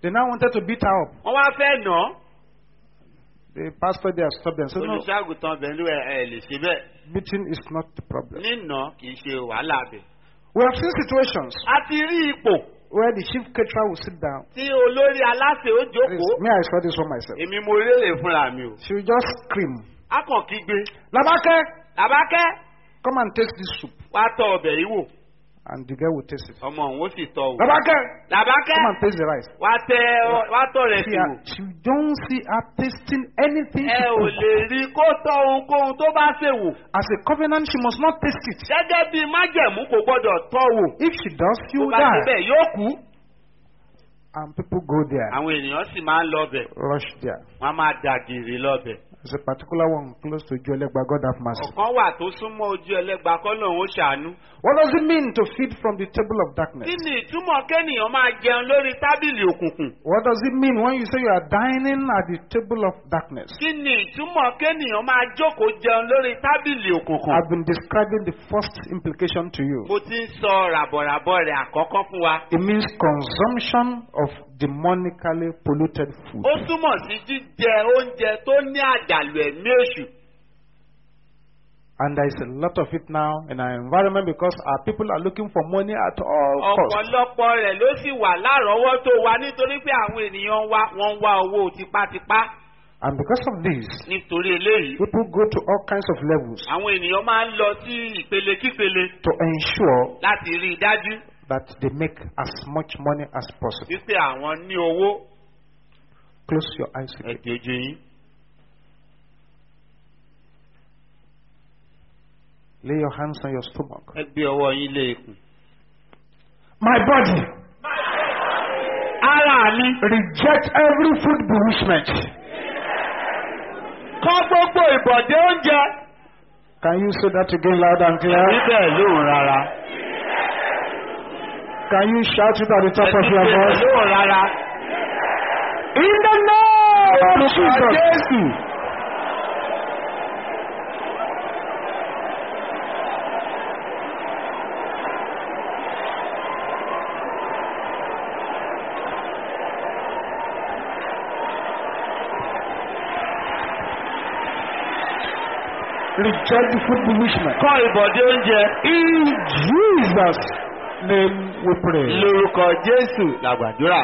They now wanted to beat her up. wọ́n wá fẹ́ nà án. The pastor there stopped them. Olùṣàgùtàn bẹ̀lú ẹ̀ ẹ̀ lè ṣe bẹ́ẹ̀. beating is not the problem. nínà kì í ṣe wàhálà bẹ̀. We have seen situations a ti rí ipò where the chief caterer will sit down. tí olórí aláṣẹ ó jókòó. me, I saw this one myself. èmi mo rélè fúnra mi o. She will just scream, a kàn kígbe. Labake, làbákẹ́ come and taste this soup. wá tọ ọbẹ̀ yìí wò. And the girl will taste it. ọmọ òun ó sì tọ́ wò. Babake, làbákẹ́ come and taste the rice. wá tẹ wá tọ̀ rẹ̀ sí her, she don't see her tasting anything. ẹ ò lè rí kó tọ́ ohunkóhun tó bá ṣe wò. As a covenant, she must not taste it. gẹ́gẹ́ bí májẹ̀mú kò gbọ́dọ̀ tọ́ wò. If she does, she tó will bá ṣe die. bẹ́ẹ̀ yóò kú. And people go there, àwọn ènìyàn sì máa ń lọ bẹ̀ rush there. wọ́n máa dà gìrì lọ bẹ̀. There's a particular one close to Jolegba, God have mercy. ọ̀kan wà tó súnmọ́ ojú ẹlẹ́gba kọ́ lòun ó ṣàánú. What does it mean to feed from the table of darkness? kí ni ìtumọ̀ kéèyàn máa jẹun lórí tábìlì òkùnkùn? What does it mean when you say you are dining at the table of darkness? kí ni ìtumọ̀ kéèyàn máa jókòó jẹun lórí tábìlì òkùnkùn? I've been describing the first implication to you. mo ti ń sọ ràbọ̀ràbọ̀ rẹ̀ àkọ́kọ́ fún wa. It means consumption of demonically polluted food. ó túmọ̀ sí jíjẹ oúnjẹ tó ní àjàlù ẹ̀mí èṣù. And there is a lot of it now in our environment because our people are looking for money at all costs. ọ̀pọ̀lọpọ̀ rẹ̀ ló sì wà lárọ̀ọ́wọ́tó wa nítorí pé àwọn ènìyàn wa wọ́n ń wá owó tipátipá. And because of this, nítorí eléyìí people go to all kinds of levels àwọn ènìyàn máa ń lọ sí ìpele kípele to ensure láti rí i dájú that they make as much money as possible. wípé àwọn ní owó Close your eyes again. ẹ̀jẹ̀jẹ̀ yín. Lay your hands on your stomach. ẹ gbé ọwọ́ yín lé ikùn. My body, ara mi reject every food bewitchment. kọ́ gbogbo ìbọ̀dé oúnjẹ. Can you say that again loud and clear? níbẹ̀ lóhùn rárá. Can you shout it at the top of your voice? In the name of Jesus. Reject the food bewitchment. kọ́ ìbọ̀dé oúnjẹ. In Jesus' name we pray. lórúkọ Jésù làgbàdúrà.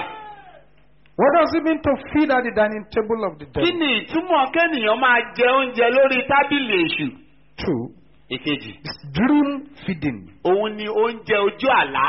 What does it mean to feed at the dining table of the kí devil? ni ìtumọ̀ kẹ́nìyàn máa jẹ oúnjẹ lórí tábìlì èṣù? Two, ìkejì. is dream feeding. òun ni oúnjẹ ojú àlá.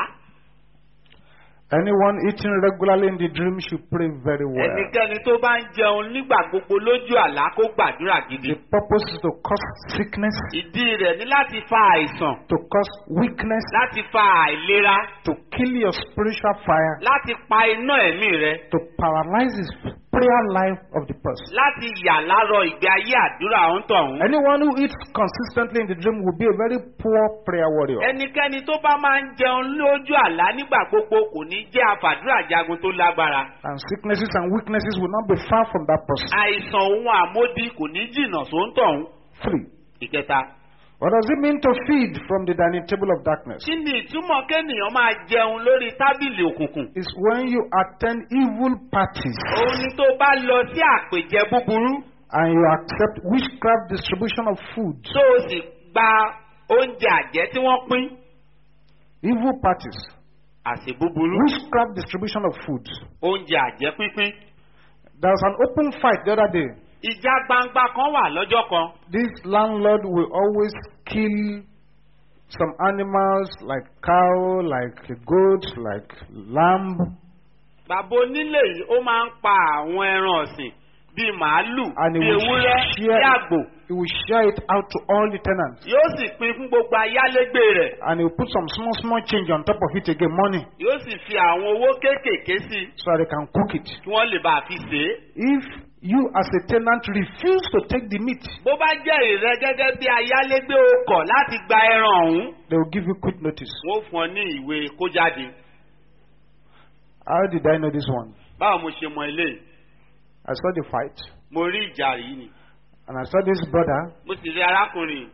Anyone eating regularly in the dream should pray very well. ẹnikẹ́ni tó bá ń jẹun nígbà gbogbo lójú àlá kó gbàdúrà gidi. The purpose is to cause sickness, ìdí rẹ̀ ní láti fa àìsàn to cause weakness, láti fa àìlera to kill your spiritual fire, láti pa iná ẹ̀mí rẹ to paralyze his prayer life of the person. láti yà lárọ ìgbé ayé àdúrà òǹtọ̀hún. Anyone who eats consistently in the dream will be a very poor prayer warrior. ẹnikẹ́ni tó bá máa ń jẹun lójú àlá nígbà gbogbo kò ní jẹ́ àfàdúrà jagun tó lágbára. And sicknesses and weaknesses will not be far from that person. àìsàn òun àmódi kò ní jìnnà sóńtọ̀hún. Three. ìkẹta. What does it mean to feed from the dining table of darkness? kí ni ìtumọ̀ kéèyàn máa jẹun lórí tábìlì òkùnkùn? It's when you attend evil parties òun ni tó bá lọ sí àpèjẹ búburú and you accept witchcraft distribution of food. tó o sì gba oúnjẹ àjẹ́ tí wọ́n pín. Evil parties, àsè búburú witchcraft distribution of food. oúnjẹ àjẹ́ pínpín. There was an open fight the other day. Ìjà gbangba kan wà lọ́jọ́ kan. This landlord will always kill some animals like cow, like goat, like lamb, bàbá onílé yìí ó máa ń pa àwọn ẹran ọ̀sìn bíi màálù bíi will ewúrẹ́ share bíi àgbò. he will share it out to all the tenants. yóò sì pín fún gbogbo ayálégbé rẹ̀. And he will put some small, small change on top of it again, money, yóò sì fi àwọn owó kéékèèké sí so that they can cook it. kí wọ́n lè bá a fi sè é. If you as a tenant refuse to take the meat, bó bá jẹ́ ìrẹ́ gẹ́gẹ́ bí ayálégbé o kọ̀ láti gba ẹran ọ̀hún. they will give you quick notice. wọ́n fún ọ ní ìwé kó jáde. How did I know this one? báwo mo ṣe mọ eléyìí. I saw the fight, mo rí ìjà yìí ni. and I saw this brother. mo sì rí arákùnrin.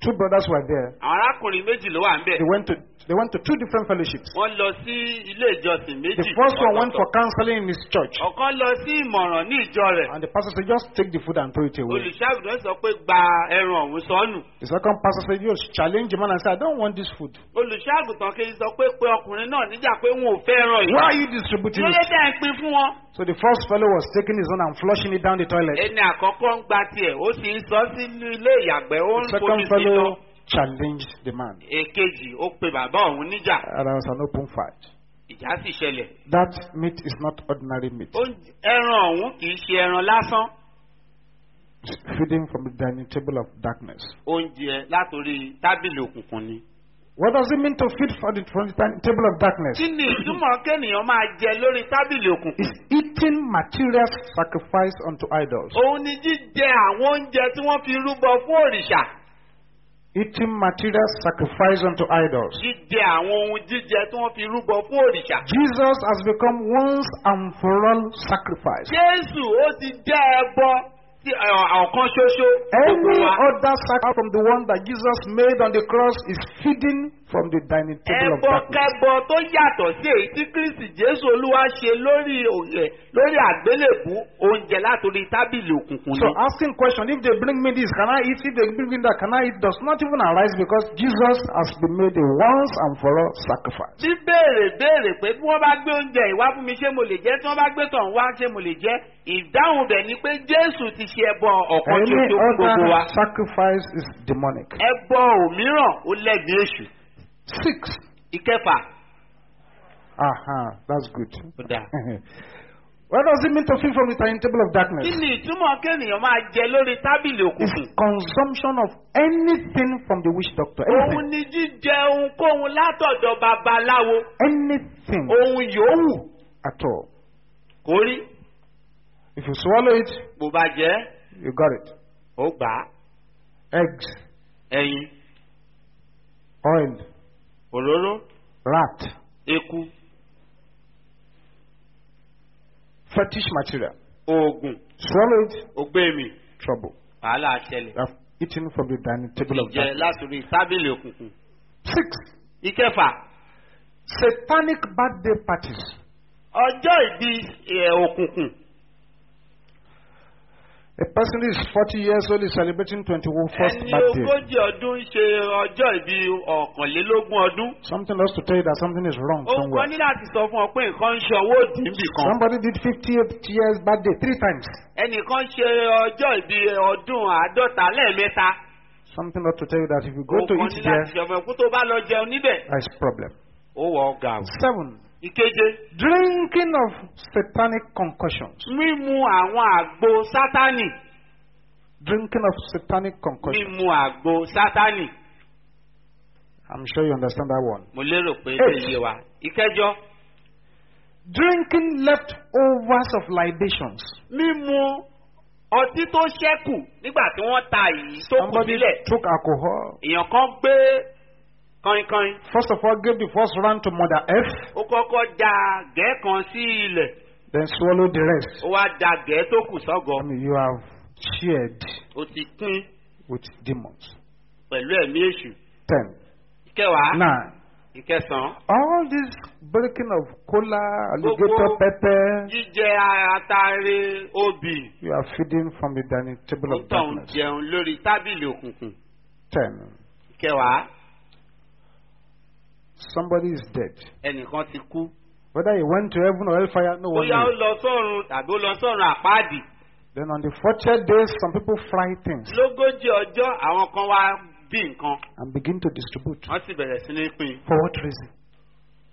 Two brothers were there. arákùnrin méjì ló wà ń bẹ̀. They went to they went to two different fellowships. wọ́n lọ sí ilé ìjọsìn méjì. The first one went for counseling in his church, ọ̀kan lọ sí ìmọ̀ràn ní ìjọ rẹ̀. and the pastor said, "Just take the food and throw it away." olùṣàgùdàn sọ pé gba ẹran ọ̀hún sọ́nù. The second pastor said, "Just challenge the man and say, I don't want this food. olùṣàgùtàn kejì sọ pé pé ọkùnrin náà níjà pé wọn ò fẹ́ ẹran yìí. Why are you distributing it?" dẹ́ ń pín fún wọn. So the first fellow was taking his own and flushing it down the toilet. ẹni àkọ́kọ́ ń gba tiẹ̀ ó sì ń sọ sínú ilé ìyàgbẹ́ ó ń The fomi second sí fellow challenged the man. èkejì ó pe bàbá òun níjà And there was an open fight. ìjà sì ṣẹlẹ̀ That meat is not ordinary meat. Ẹran ọ̀hún kì í ṣe ẹran lásán feeding from the dining table of darkness. oúnjẹ látòrí tábìlì òkùnkùn ni. What does it mean to feed from the, from the table of darkness? kí ni ìtumọ̀ kéèyàn máa jẹ lórí tábìlì òkùnkùn? It's eating materials sacrificed unto idols. òun ni jíjẹ àwọn oúnjẹ tí wọ́n fi rúbọ fún òrìṣà Eating materials sacrificed unto idols. jíjẹ àwọn ohun jíjẹ tí wọ́n fi rúbọ fún òrìṣà. Jesus has become once and for all sacrifice. jésù ó ti jẹ́ ẹbọ tí ọ̀- ọ̀kan ṣoṣo gbogbo Any other sacrifice from the one that Jesus made on the cross is feeding from the dining table of darkness. kẹbọ tó yàtọ̀ sí èyí tí kristi jésù olúwa ṣe lórí lórí àgbélébù oúnjẹ látòrí tábìlì òkùnkùn So ni. asking question, if they bring me this, can I eat? If they bring me that, can I eat? Does not even arise because Jesus has been made a once and for all sacrifice. bí béèrè béèrè pé bí wọ́n bá gbé oúnjẹ ìwá fún mi ṣé mo lè jẹ́ tí wọ́n bá gbé tọ̀hún wá ṣé mo lè jẹ́ ìdáhùn bẹ̀ ni pé jésù ti ṣe ẹbọ ọ̀kan Any ṣoṣo fún gbogbo wa. other sacrifice is demonic. ẹbọ òmíràn ó lẹ́gbẹ̀ẹ́ èṣù. Six. ìkẹfà. Aha, that's good. what does it mean to feed from the dining table of kí darkness? ni ìtumọ̀ kéèyàn máa jẹ lórí tábìlì It's òkùnkùn? consumption of anything from the witch doctor. òun ni jíjẹ ohunkóhun látọ̀dọ̀ babaláwo Anything ohun yòówù at all. rí If you swallow it, bó bá jẹ́ you got it. ó gbà á Eggs, ẹyin oil, òróró rat, eku fetish material. oògùn Swallow it, ògbémi trouble. wàhálà ṣẹlẹ̀ You have eaten from the dining table of darkness. látòrí tábìlì òkùnkùn. Six. ìkẹfà Satanic birthday parties. ọjọ́ ìbí ẹ̀, òkùnkùn A person is 40 years old is celebrating 21st ẹni birthday. ogójì ọdún ń ṣe ọjọ́ ìbí ọ̀kànlélógún ọdún. Something else to tell you that something is wrong somewhere. ní láti sọ fún ọ pé nǹkan ń ṣe owó òdì níbì kan. Somebody did 58 years birthday three times. ẹnìkan ṣe ọjọ́ ìbí ọdún àádọ́ta lẹ́ẹ̀mẹ́ta. Something else to tell you that if you go to eat ní there, láti sọ fún ọ pé tó bá lọ jẹun níbẹ̀. is problem. ó wọ ọgà o. Seven. Ìkeje Drinking of satanic concussions. mímu àwọn àgbo sátánì. Drinking of satanic concussions. mímu àgbo sátánì. I'm sure you understand that one. mo lérò pé ilé iye wa. ìkẹjọ Drinking leftovers of libations. mímu ọtí tó ṣẹ́kù nígbà tí wọ́n ta èyí tó kù Somebody sílẹ̀. took alcohol. èèyàn kan gbé kọ́inkọ́in. First of all, gave the first round to Mother F, ó kọ́kọ́ da gẹ̀ẹ́ kan sí ilẹ̀. then swallowed the rest. ó wá da gẹ̀ẹ́ tó kù sọ́gọ̀. I mean, you have shared ó ti kún with demons. pẹ̀lú ẹ̀mí èṣù. Ten. ìkẹwàá Nine. ìkẹsàn-án. All this breaking of cola, alligator pepper, jíjẹ atare obì. you are feeding from the dining table ó of tàn darkness. jẹun lórí tábìlì òkùnkùn. Ten. ìkẹwàá Somebody is dead. ẹnìkan ti kú. Whether he went to heaven or hellfire, no one bóyá ó knows. lọ sọ́run tàbí ó lọ sọ́run àpáàdì. Then on the 40th day, some people fry things lógójì ọjọ́ àwọn kan wá bí nǹkan. and begin to distribute. wọ́n sì bẹ̀rẹ̀ sí ní pín. For what reason?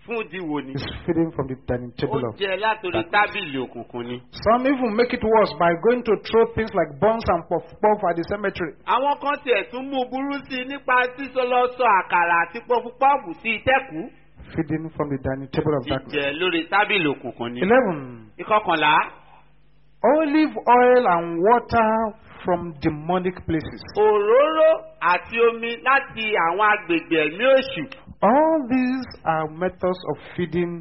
Fún ìdí wo ni. It's feeding from the dining ó table of jẹ látòrí tábìlì òkùnkùn ni. Some even make it worse by going to throw things like bombs and puff puff at the cemetery. àwọn kan tiẹ̀ tún mú burú sí i nípa sísọ lọ sọ àkàrà àti pọfupọ́ọ̀fù sí ìtẹ́kù. Feeding from the dining table of darkness. jíjẹ lórí tábìlì òkùnkùn ni. Eleven. ìkọkànlá Olive oil and water from demonic places. òróró àti omi láti àwọn agbègbè ẹ̀mí òṣù. All these are methods of feeding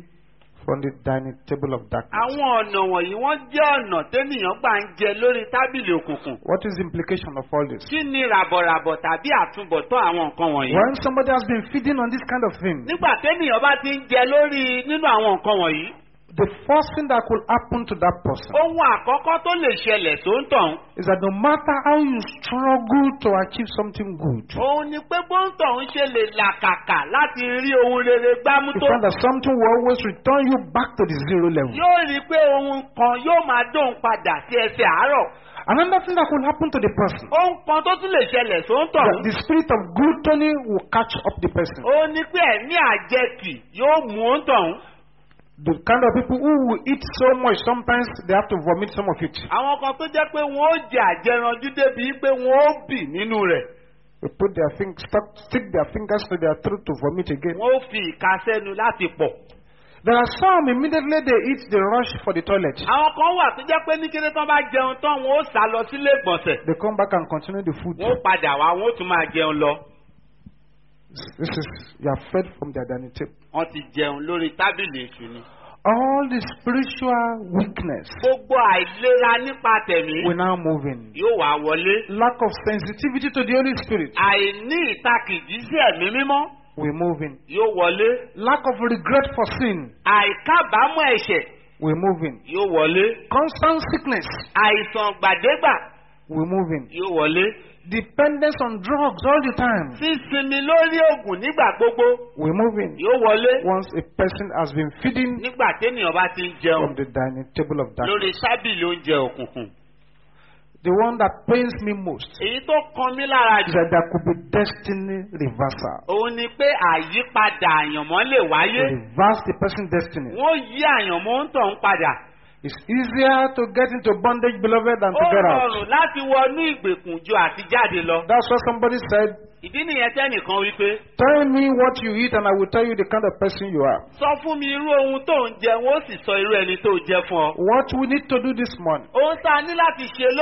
from the dining table of darkness. àwọn ọ̀nà wọ̀nyí wọ́n jẹ́ ọ̀nà tẹ́nìyàn gbà ń jẹ lórí tábìlì òkùnkùn. What is the implication of all this? kí ni ràbọ̀ràbọ̀ tàbí àtúbọ̀tán àwọn nǹkan wọ̀nyí. When somebody has been feeding on this kind of thing, nígbà tẹ́nìyàn bá ti ń jẹ lórí nínú àwọn nǹkan wọ̀nyí. The first thing that could happen to that person ohun àkọ́kọ́ tó lè ṣẹlẹ̀ tó ń tàn. is that no matter how you struggle to achieve something good, òun ni pé bóńtọ̀ ń ṣe lè làkàkà láti rí ohun rere gbámú you find that something will always return you back to the zero level. yóò rí i pé ohun kan yóò máa dóhun padà sí ẹsẹ̀ àárọ̀. Another thing that could happen to the person, ohun kan tó tún lè ṣẹlẹ̀ tó ń tàn. the spirit of gluttony will catch up the person. òun ni pé ẹ̀mí àjẹkì yóò mú ó ń tàn The kind of people who will eat so much, sometimes they have to vomit some of it. àwọn kan tó jẹ́ pé wọ́n ó jẹ àjẹranjú débi pé wọ́n ó bì nínú rẹ̀ They put their fingers, stuck, stick their fingers to their throat to vomit again. wọ́n ó fi ìka sẹ́nu láti pọ̀. There are some immediately they eat, they rush for the toilet. àwọn kan wà tó jẹ́ pé ní kété tán bá jẹun tán wọ́n ó sá lọ sílé ìgbọ̀nsẹ̀ They come back and continue the food. wọ́n padà wá wọ́n ó tún máa jẹun lọ. This is you are fed from their dining table. wọ́n ti jẹun lórí tábìlì èṣù ni. All the spiritual weakness gbogbo àìlera nípa tẹ̀mí will now move in. yóò wá wọlé. Lack of sensitivity to the Holy Spirit àìní ìtakìjí sí ẹ̀mí mímọ́ will move in. yóò wọlé. Lack of regret for sin àìkábàámọ̀ ẹ̀ṣẹ̀ will move in. yóò wọlé. Constant sickness àìsàn gbàdégbà will move in. yóò wọlé. Dependence on drugs all the time sísinmi lórí oògùn nígbà gbogbo will move in. yóò wọlé. Once a person has been feeding nígbà téèyàn bá ti ń jẹun from the dining table of darkness. lórí tábìlì oúnjẹ òkùnkùn. The one that pains me most èyí tó kan mí lára is jù that there could be destiny reversal. òun ni pé àyípadà àyànmọ́ lè wáyé. Reverse the person's destiny. wọ́n yí àyànmọ́ ń tàn padà. It's easier to get into bondage, beloved, than to get out. rọrùn láti wọnú ìgbèkùn ju àti jáde lọ. That's what somebody said. Ìdí nìyẹn tẹ́nìkan wípé Tell me what you eat, and I will tell you the kind of person you are. sọ fún mi irú ohun tó ń jẹ wọ́n ó sì sọ irú ẹni tó jẹ́ fún ọ. What we need to do this morning ohun tá a ní láti ṣe is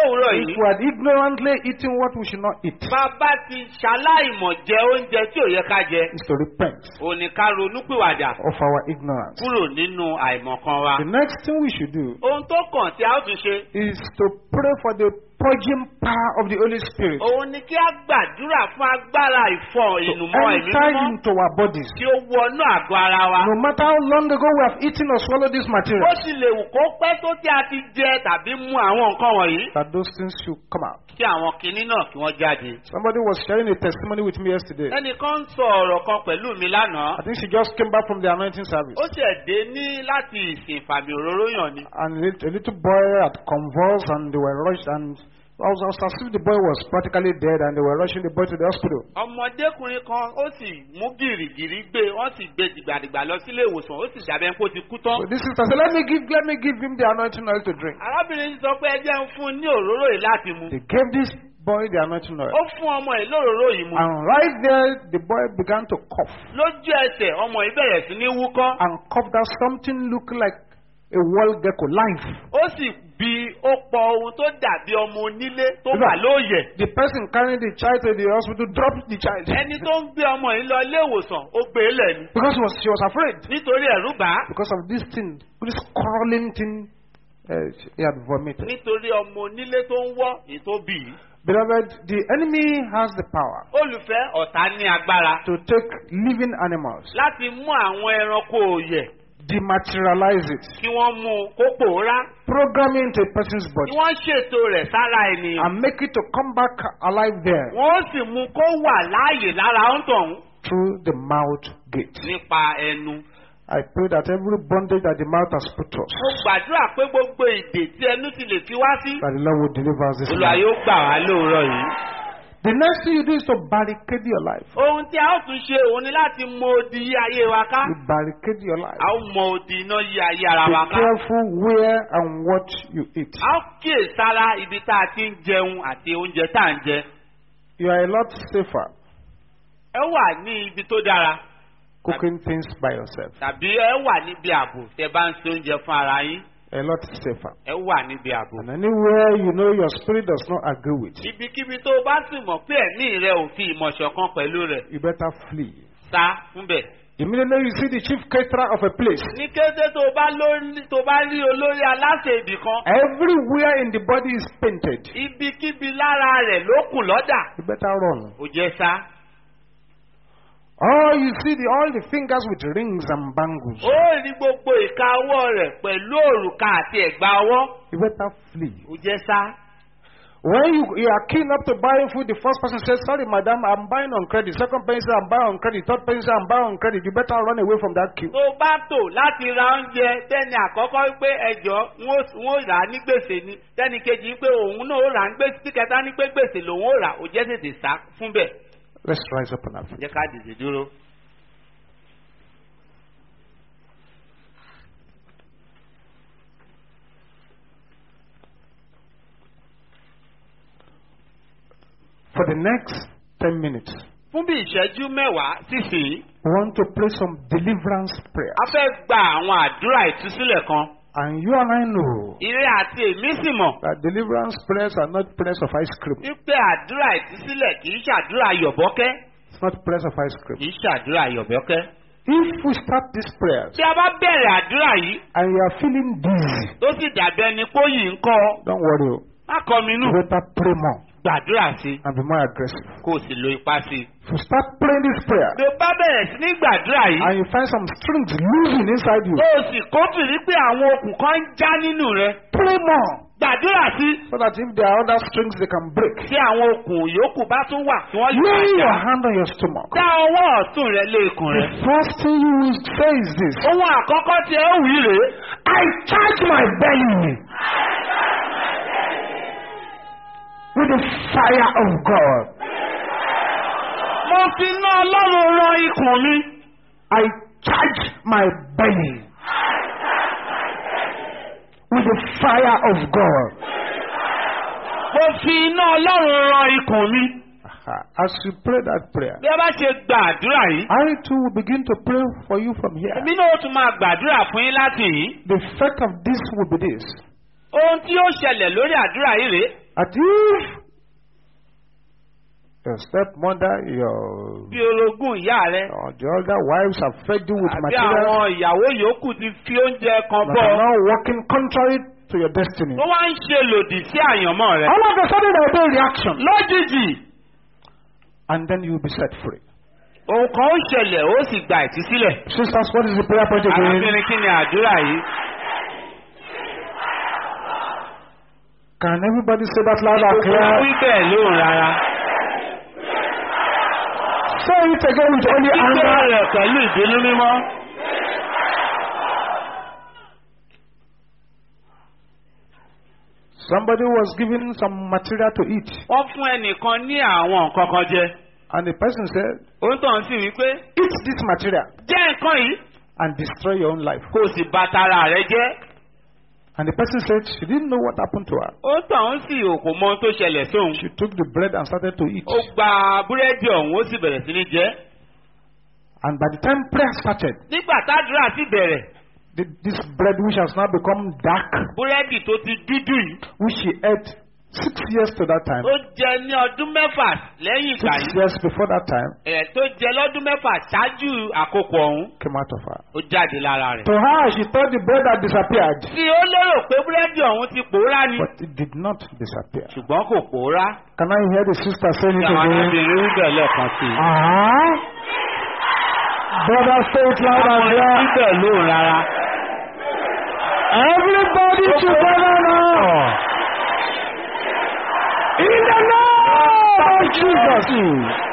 yìí. we are ignorantly eating what we should not eat. bàbá ti ṣaláìmọ̀ jẹ oúnjẹ tí ò yẹ ká jẹ. Is to repent ni ká ronúpìwàdà of our ignorance. kúrò nínú àìmọ̀kan wa. The next thing we should do ohun tó kàn tí a ó tún ṣe. is to pray for the purging power of the Holy Spirit òun ni kí a gbàdúrà fún agbára ìfọ̀ to ìnùmọ̀ ẹ̀mí enter mímọ́ into our bodies. tí ó wọnú àgọ́ ara wa. No matter how long ago we have eaten or swallowed this ó material, sì lè wù kó pẹ́ tó tí a ti jẹ tàbí mu àwọn nǹkan wọ̀nyí. that those things should come out. kí àwọn kinní náà kí wọ́n jáde. Somebody was sharing a testimony with me yesterday. ẹnìkan ń sọ ọ̀rọ̀ kan pẹ̀lú mi lánàá. I think she just came back from the anointing service. ó ṣẹ̀ dé ní láti ìsìn ìfàmì òróró yàn ni. And a little boy had convulsed and they were rushed and it was it was as if the boy was practically dead and they were rushing the boy to the hospital. ọmọdékùnrin kan ó sì mú gìrìgìrì gbé wọ́n sì gbé dìgbàdìgbà lọ sílé ìwòsàn ó sì dàbẹ́ kó ti kú tán. So this sister said, let me give, let me give him the anointing oil to drink. arábìnrin sọ pé ẹ jẹ́ ń fún un ní òróró yìí láti mu. They gave this boy the anointing oil. ó fún ọmọ yìí lóróró yìí mu. And right there, the boy began to cough lójú ẹsẹ̀ ọmọ yìí bẹ̀rẹ̀ sí ní wúkọ́. and coughed out something looked like a wall gecko live. ó sì bi ó pọ ohun tó dàbí ọmọ onílé tó wà lóòyẹ̀. The person carrying the child to the hospital dropped the child ẹni tó ń gbé ọmọ yìí lọ ilé ìwòsàn ó gbé e lẹ̀ ni. because she was, she was afraid nítorí ẹ̀rù bà á. because of this thing, this crawling thing uh, he had vomited. nítorí ọmọ onílé tó ń wọ́ í. Beloved, the enemy has the power olùfẹ́ ọ̀tá ní agbára to take living animals, láti mú àwọn ẹranko òòyẹ̀ dematerialize it, kí wọ́n mú un kó pòórá program into a person's kí body, wọ́n ṣètò rẹ̀ sára ènìyàn. and make it to come back alive there wọ́n sì mú kó wà láàyè lára ọ̀ǹtọ̀hún through the mouth gate. nípa ẹnu. I pray that every bondage that the mouth has put us, mo gbàdúrà pé gbogbo èdè tí ẹnu ti lè fi wá sí. that the Lord will deliver us this night. yóò gbà wá lóòrọ̀ yìí. The next thing you do is to barricade your life. ohun tí a ó tún ṣe òun ni láti mọ odi yí ayé wa ká. You barricade your life. a ó mọ odi iná yí ayé ara wa Be ká. careful where and what you eat. a ó kíyè sára ibi tá a ti ń jẹun àti oúnjẹ tá à ń jẹ. You are a lot safer ẹ wà ní ibi tó dára cooking things by yourself. tàbí ẹ wà níbi ààbò tẹ bá ń ṣe oúnjẹ fún ara yín A lot safer. ẹ wà níbi ààbò. And anywhere you know your spirit does not agree with, ibikíbi tó o bá sì mọ̀ pé ẹ̀mí rẹ ò fi ìmọ̀ ṣọ̀kan pẹ̀lú rẹ̀ you better flee. sá fúnbẹ̀. Immediately you see the chief caterer of a place. ní kété tó o bá lórí tó o bá rí olórí aláṣẹ ibì kan Everywhere in the body is painted. ibikíbi lára rẹ̀ ló kùn lọ́dà You better run. jẹ́ sá. Oh, you see the, all the fingers with rings and bangles. ó rí gbogbo ìka ọwọ́ rẹ̀ pẹ̀lú òrùka àti ẹ̀gbà ọwọ́ You better flee. ó jẹ́ sá. When you, you are keen up to buying food, the first person says, Sorry, madam, I'm buying on credit. Second person says, I'm buying on credit. Third person says, I'm buying on credit. You better run away from that queue. tó bá tò láti ra oúnjẹ tẹ́ni àkọ́kọ́ wípé ẹjọ́ wọn ò rà á ní gbèsè ni tẹ́ni kejì wípé òun náà ó rà á ní gbèsè tí kẹta ní pé gbèsè lòun ó rà ó jẹ́ tètè sá fún bẹ́ẹ̀. Let's rise up jẹ́ ká dìde dúró. For the next 10 minutes, fún bí ìṣẹ́jú mẹ́wàá sísìn we want to pray some deliverance prayer. a fẹ́ gba àwọn àdúrà ìtúsílẹ̀ kan. And you and I know ire àti èmi sì mọ̀ that deliverance prayers are not prayers of ice cream. wípé àdúrà ìtúsílẹ̀ kì í ṣàdúrà yọ̀bọ́kẹ́ It's not prayers of ice cream. kì í ṣàdúrà yọ̀bọ́kẹ́. If we start these prayers tí a bá bẹ̀rẹ̀ àdúrà yìí and you are feeling dizzy, tó sì dàbí ẹni kó yìí ń kọ́ don't worry. oh. má kọ́ mi nù better pray more gbàdúrà sí i and be more aggressive. kó o sì lo ipá sí i. You start praying this prayer bí o bá bẹ̀rẹ̀ sí ní gbàdúrà yìí and you find some strings losing inside you, tó o sì kófìrí pé àwọn okùn kan ń já nínú rẹ pray more gbàdúrà sí i so that if there are other strings they can break. tí àwọn okùn yòókù bá tún wà wọ́n lè Lay máa your já. hand on your stomach. dá ọwọ́ ọ̀tún rẹ lé ikùn rẹ. The first thing you will say is this ohun àkọ́kọ́ tí ẹ ó wí rèé I charge my belly with the fire of God. mo fi iná ọlọ́run ran ikùn mi. I charge my belly with the fire of God. mo fi iná ọlọ́run ran ikùn mi. As you pray that prayer, bí a bá ṣe gbàdúrà yìí. I too will begin to pray for you from here. èmi náà ó tún máa gbàdúrà fún yín láti yìí. The effect of this will be this ohun tí ó ṣẹlẹ̀ lórí àdúrà yìí rèé. That if your stepmother, your bí orogún ìyá rẹ. the other wives have fed you with àbí material àwọn ìyàwó yòókù ti fi oúnjẹ kan that bọ́ are ọ. now working contrary to your destiny. tó wá ń ṣe lòdì sí àyànmọ́ rẹ. All of a sudden there will be a reaction lójijì and then you will be set free. ohun kan ó ṣẹlẹ̀ ó sì gba ìtúsílẹ̀. Sisters, what is the prayer point again? arábìnrin kí ni àdúrà yìí. Can everybody say that loud and kò clear? wí bẹ́ẹ̀ lóhùn rárá. Say it again with only anger. rẹ̀ pẹ̀lú ìbínú mímọ́. Somebody was given some material to eat, wọ́n fún ẹnìkan ní àwọn nǹkan kan jẹ. and the person said, òǹtọ̀ sì wí pé Eat this material jẹ́ nǹkan yìí and destroy your own life. o sì bà tara rẹ jẹ́. And the person said she didn't know what happened to her. òǹtọ̀ sì ò kò mọ ohun tó ṣẹlẹ̀ sóhun. She took the bread and started to eat. ó gba búrẹ́dì ọ̀hún ó sì bẹ̀rẹ̀ sí ní jẹ. And by the time prayer started, nígbà tádùrà sì bẹ̀rẹ̀ this bread, which has now become dark, búrẹ́dì tó ti dúdú yìí which she ate six years to that time, ó jẹ ní ọdún mẹ́fà lẹ́yìn ìgbà six yìí years before that time, ẹ̀ tó jẹ lọ́dún mẹ́fà ṣáájú àkókò ọ̀hún came out of her. ó jáde lára rẹ̀. To her, she thought the bread had disappeared, tí ó lérò pé búrẹ́dì ọ̀hún ti pòórá ni but it did not disappear. ṣùgbọ́n kò pòórá. Can I hear the sister saying Ní it àwọn arábìnrin wíbẹ̀ lẹ́ẹ̀kan sí i. Ah, brother, say it loud and clear. Everybody together now. In the name of Jesus.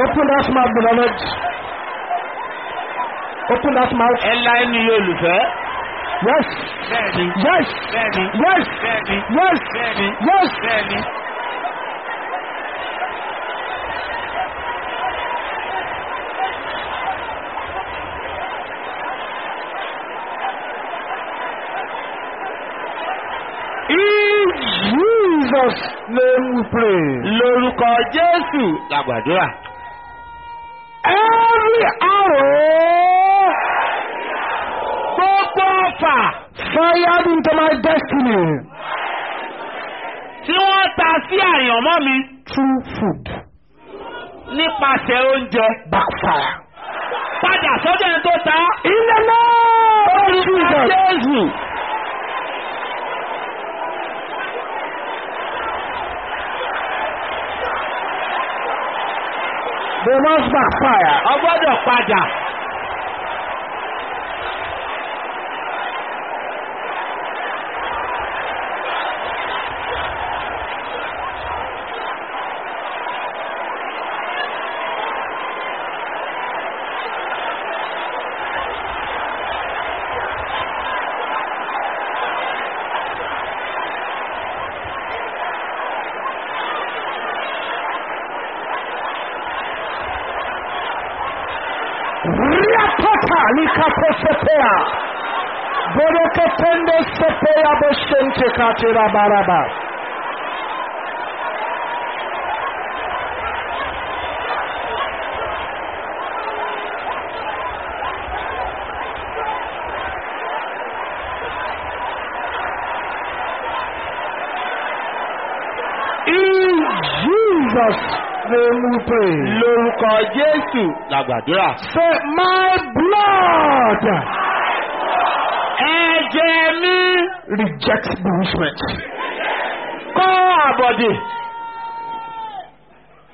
Open that mouth, beloved. Open that mouth. ẹ la ẹnu yóò olùfẹ́. Yes. Yes. Yes. Yes. Yes. Jesus' name we pray. lórúkọ jésù la gbàdúrà. Every ọfà fired into my destiny tí sí àyànmọ́ mi through food. nípasẹ̀ oúnjẹ. Backfire. padà sọ́dọ̀ ẹni tó ta. In the name of Jesus. Jésù. They must backfire. Ọ gbọ́dọ̀ padà. Boshente. In Jesus' name we pray. Lórúkọ Jésù la gbàdúrà. Say, my blood Ẹ̀jẹ̀ mi rejects bewitchment. kọ́ àbọ̀dè.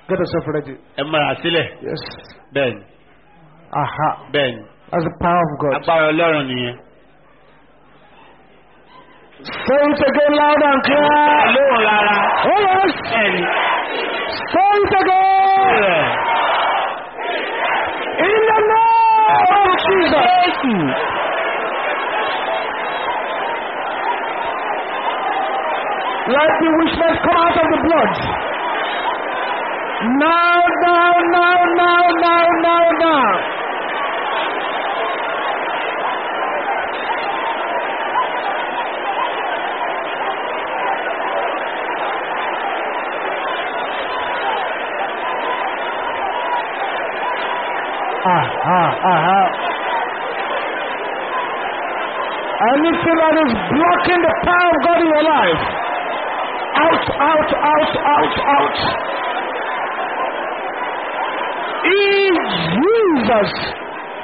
Get yourself ready. Ẹ múra sílẹ̀. Yes. Bẹ́ẹ̀ni, Aha. bẹ́ẹ̀ni. That's the power of God. Agbára Ọlọ́run nìyẹn. Say it again loud and clear. Lóhùn rárá. Oh yes. Bẹ́ẹ̀ni. Say it again. Bẹ́ẹ̀. In the name of Jesus. Let the witchment come out of the blood. Now, now, now, now, now, now, now. Ah, ah, ah, ah. Anything that is blocking the power of God in your life, out, out, out, out, out. In Jesus'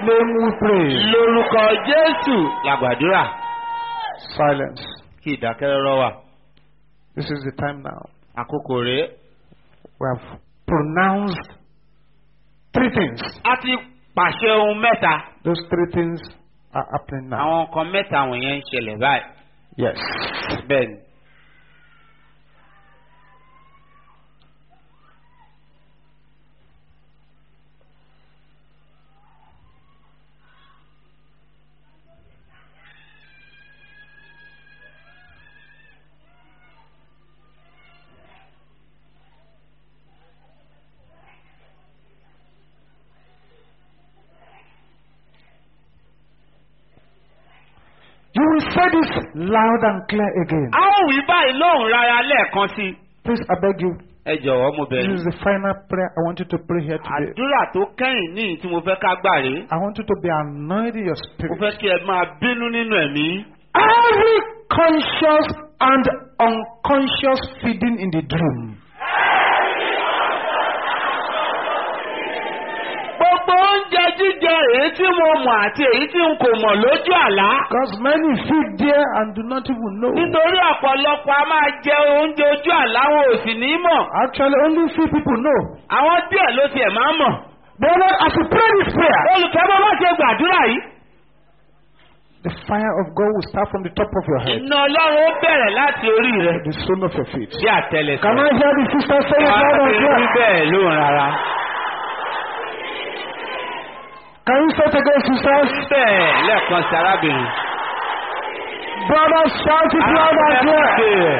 name we pray. Lórúkọ Jésù la gbàdúrà. Silence. Kí ìdákẹ́rọ́rọ́ wà. This is the time now. Àkókò rèé. We have pronounced three things. A ti pàṣẹ ohun mẹ́ta. Those three things are happening now. Àwọn nǹkan mẹ́ta wọ̀nyẹn ń ṣẹlẹ̀ báyìí. Yes. Bẹ́ẹ̀ni. Say this loud and clear again. A ó wí báyìí lóhùn rárá lẹ́ẹ̀kan sí. Please, I beg you. Ẹ jọ̀wọ́ mo This bẹ̀ is the final prayer I want you to pray here today. Àdúrà tó kẹ́yìn ní tí mo fẹ́ ká gbà rèé. I want you to be annoyed in your Mo spirit. fẹ́ kí ẹ máa bínú nínú ẹ̀mí. Every conscious and unconscious feeding in the dream. Èyí tí mo mọ̀ àti èyí tí n kò mọ̀ lójú àlá. Because many feed there and do not even know. Nítorí ọ̀pọ̀lọpọ̀ a máa jẹ oúnjẹ ojú àlá wọn ò sì ní mọ̀. Actually, only few people know. Àwọn díẹ̀ ló tiẹ̀ máa mọ̀. Beloved, as you pray this prayer, Olùfẹ́ bá bá ṣe gbàdúrà yìí. the fire of God will start from the top of your head Iná Ọlọ́run ó bẹ̀rẹ̀ láti orí rẹ̀. the sole of your feet. Sí àtẹlẹsẹ̀. Can I hear the sister say it loud and clear? bẹ́ẹ̀ lóhùn rárá. Can you again, sisters? Bẹ́ẹ̀ lẹ́ẹ̀kan sí arábìnrin. Brothers, shout it loud and clear.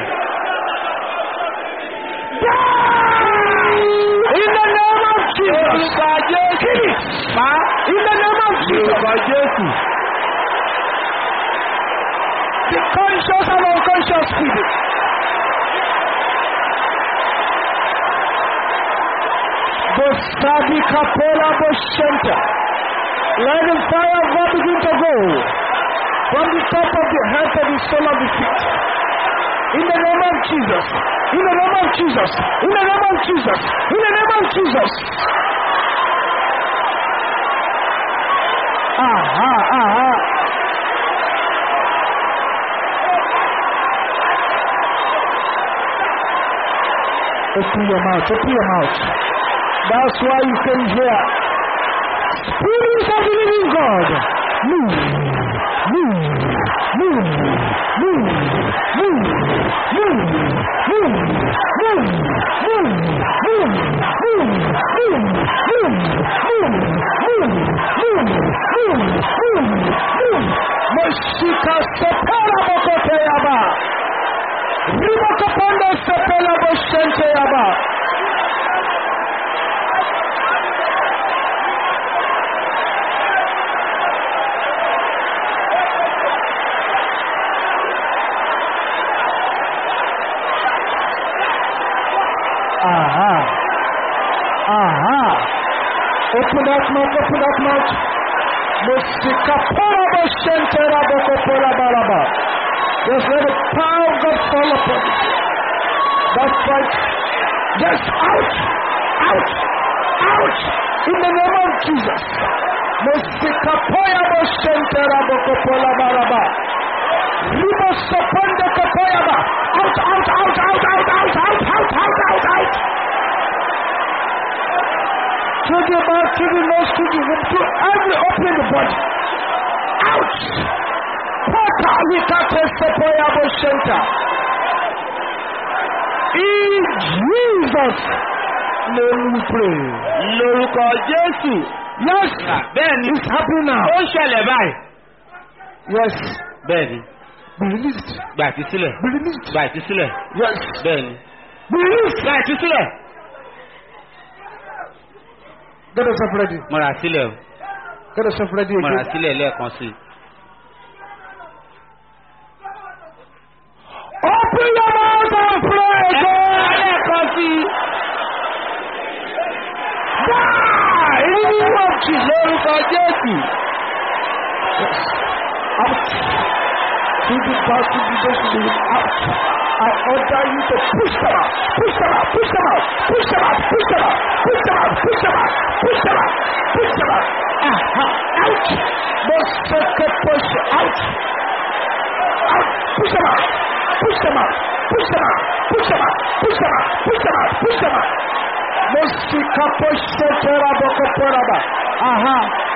In the name of Jesus. Orúkọ Jésù. Pa. In the name of Jesus. Orúkọ Jésù. The conscious and unconscious feeding. Bosabi Kapola Boshenta. Let the fire of God begin to go from the top of the head to the sole of the feet. In the name of Jesus. In the name of Jesus. In the name of Jesus. In the name of Jesus. Aha, aha. Open your mouth, open your mouth. That's why you came here. Spirit of the living God, move, move, move, move, move, move, move, move, move, move, move, move, move, move, move, move, move, move, move. Moshika separa mokote yaba. Ribokopondo sepela boshente yaba. Aha. Aha. Open that mouth, baraba. Just let the power of God fall upon you. That's right. Yes, out, out, out. In the name of Jesus. Baraba. Ribo soponde kapoyaba. Out, out, out, out, out, out, out, out, out, out, out. To the mouth, to the nose, to the womb, to every open in the body. Out. Pota likate sepoya boshenta. In Jesus' name we pray. lórúkọ jésù. Yes, bẹ́ẹ̀ ni it's happening now. ó ń ṣẹlẹ̀ báyìí. Yes, bẹ́ẹ̀ ni be released. gbà tí sílẹ̀ Be released. gbà tí sílẹ̀ Yes, bẹ́ẹ̀ ni be released. gbà tí gẹ́gẹ́ sọ fúrẹ́dì. mo rà sílẹ̀ o. gẹ́gẹ́ sọ fúrẹ́dì èké. mo rà sílẹ̀ sí open your mouth and pray again. lẹ́ẹ̀kan sí i. wáá ìrírí wọ̀ọ̀kì lórúkọ Jésù. Back to the destiny. Out. I order you to push them out. Push them out. Push them out. Push them out. Push them out. Push them out. Push them out. Push them out. Push them out. Aha. Out. No second push. Out. Out. Push them out. Push them out. Push them out. Push them out. Push them out. Push them out. Push them out. Mosika push boko poraba. Aha.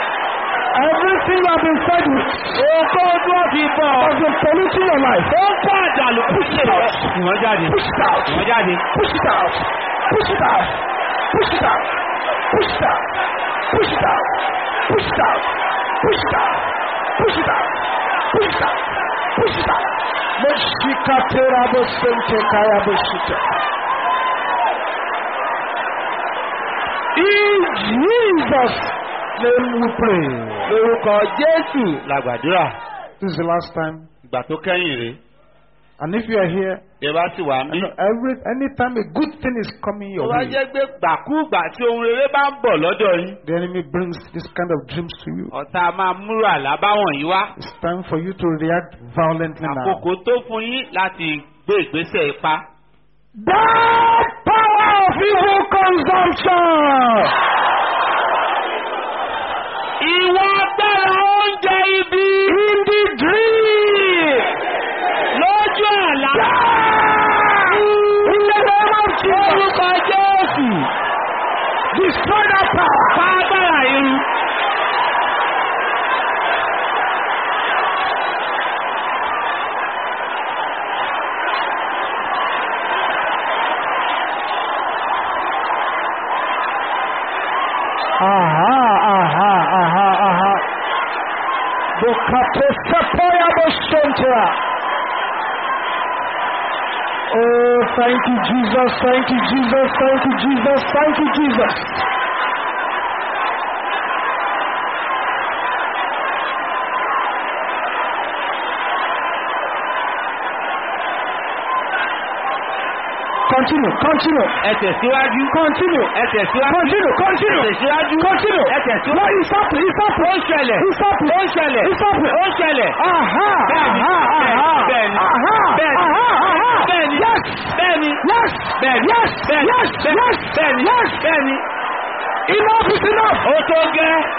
Everything you have been with Oko ojú ọ̀fi bọ̀. has been polluting your life. Ó ń àjàlù Push it out. Ìwọ́n jáde. Push it out. Ìwọ́n jáde. Push it out. Push it out. Push it out. Push it out. Push it out. Push it out. Push it out. Push it out. Push it out. Push it out. Moshika terabo sente kaya boshita. In Jesus' name we pray. Lórúkọ Jésù la gbàdúrà. This is the last time. Ìgbà tó kẹ́yìn. And if you are here, mí. know every anytime a good thing is coming your way, the enemy brings this kind of dreams to you. It's time for you to react violently now. That power of evil consumption. Oúnjẹ ibi In the dream. lójú àlá. In the name of Jesus. Orúkọ Jésù. Destroy that power. Pa agbára irun. Oh, thank you, Jesus, thank you, Jesus, thank you, Jesus, thank you, Jesus. Continue, continue, Ẹ tẹ̀síwájú. continue, Ẹ tẹ̀síwájú. continue, continue. Tẹ̀síwájú. Continue. Ẹ tẹ̀síwájú. No, it's happening, it's happening. Ó ń ṣẹlẹ̀. It's happening. Ó ń ṣẹlẹ̀. It's happening. Ó ń ṣẹlẹ̀. Aha, Bẹ́ẹ̀ni, bẹ́ẹ̀ni, aha, bẹ́ẹ̀ni, aha, aha, aha. bẹ́ẹ̀ni. Bẹ́ẹ̀ni. Bẹ́ẹ̀ni. Bẹ́ẹ̀ni. Bẹ́ẹ̀ni. Bẹ́ẹ̀ni. Iná fi sí náà. ó tó gẹ́.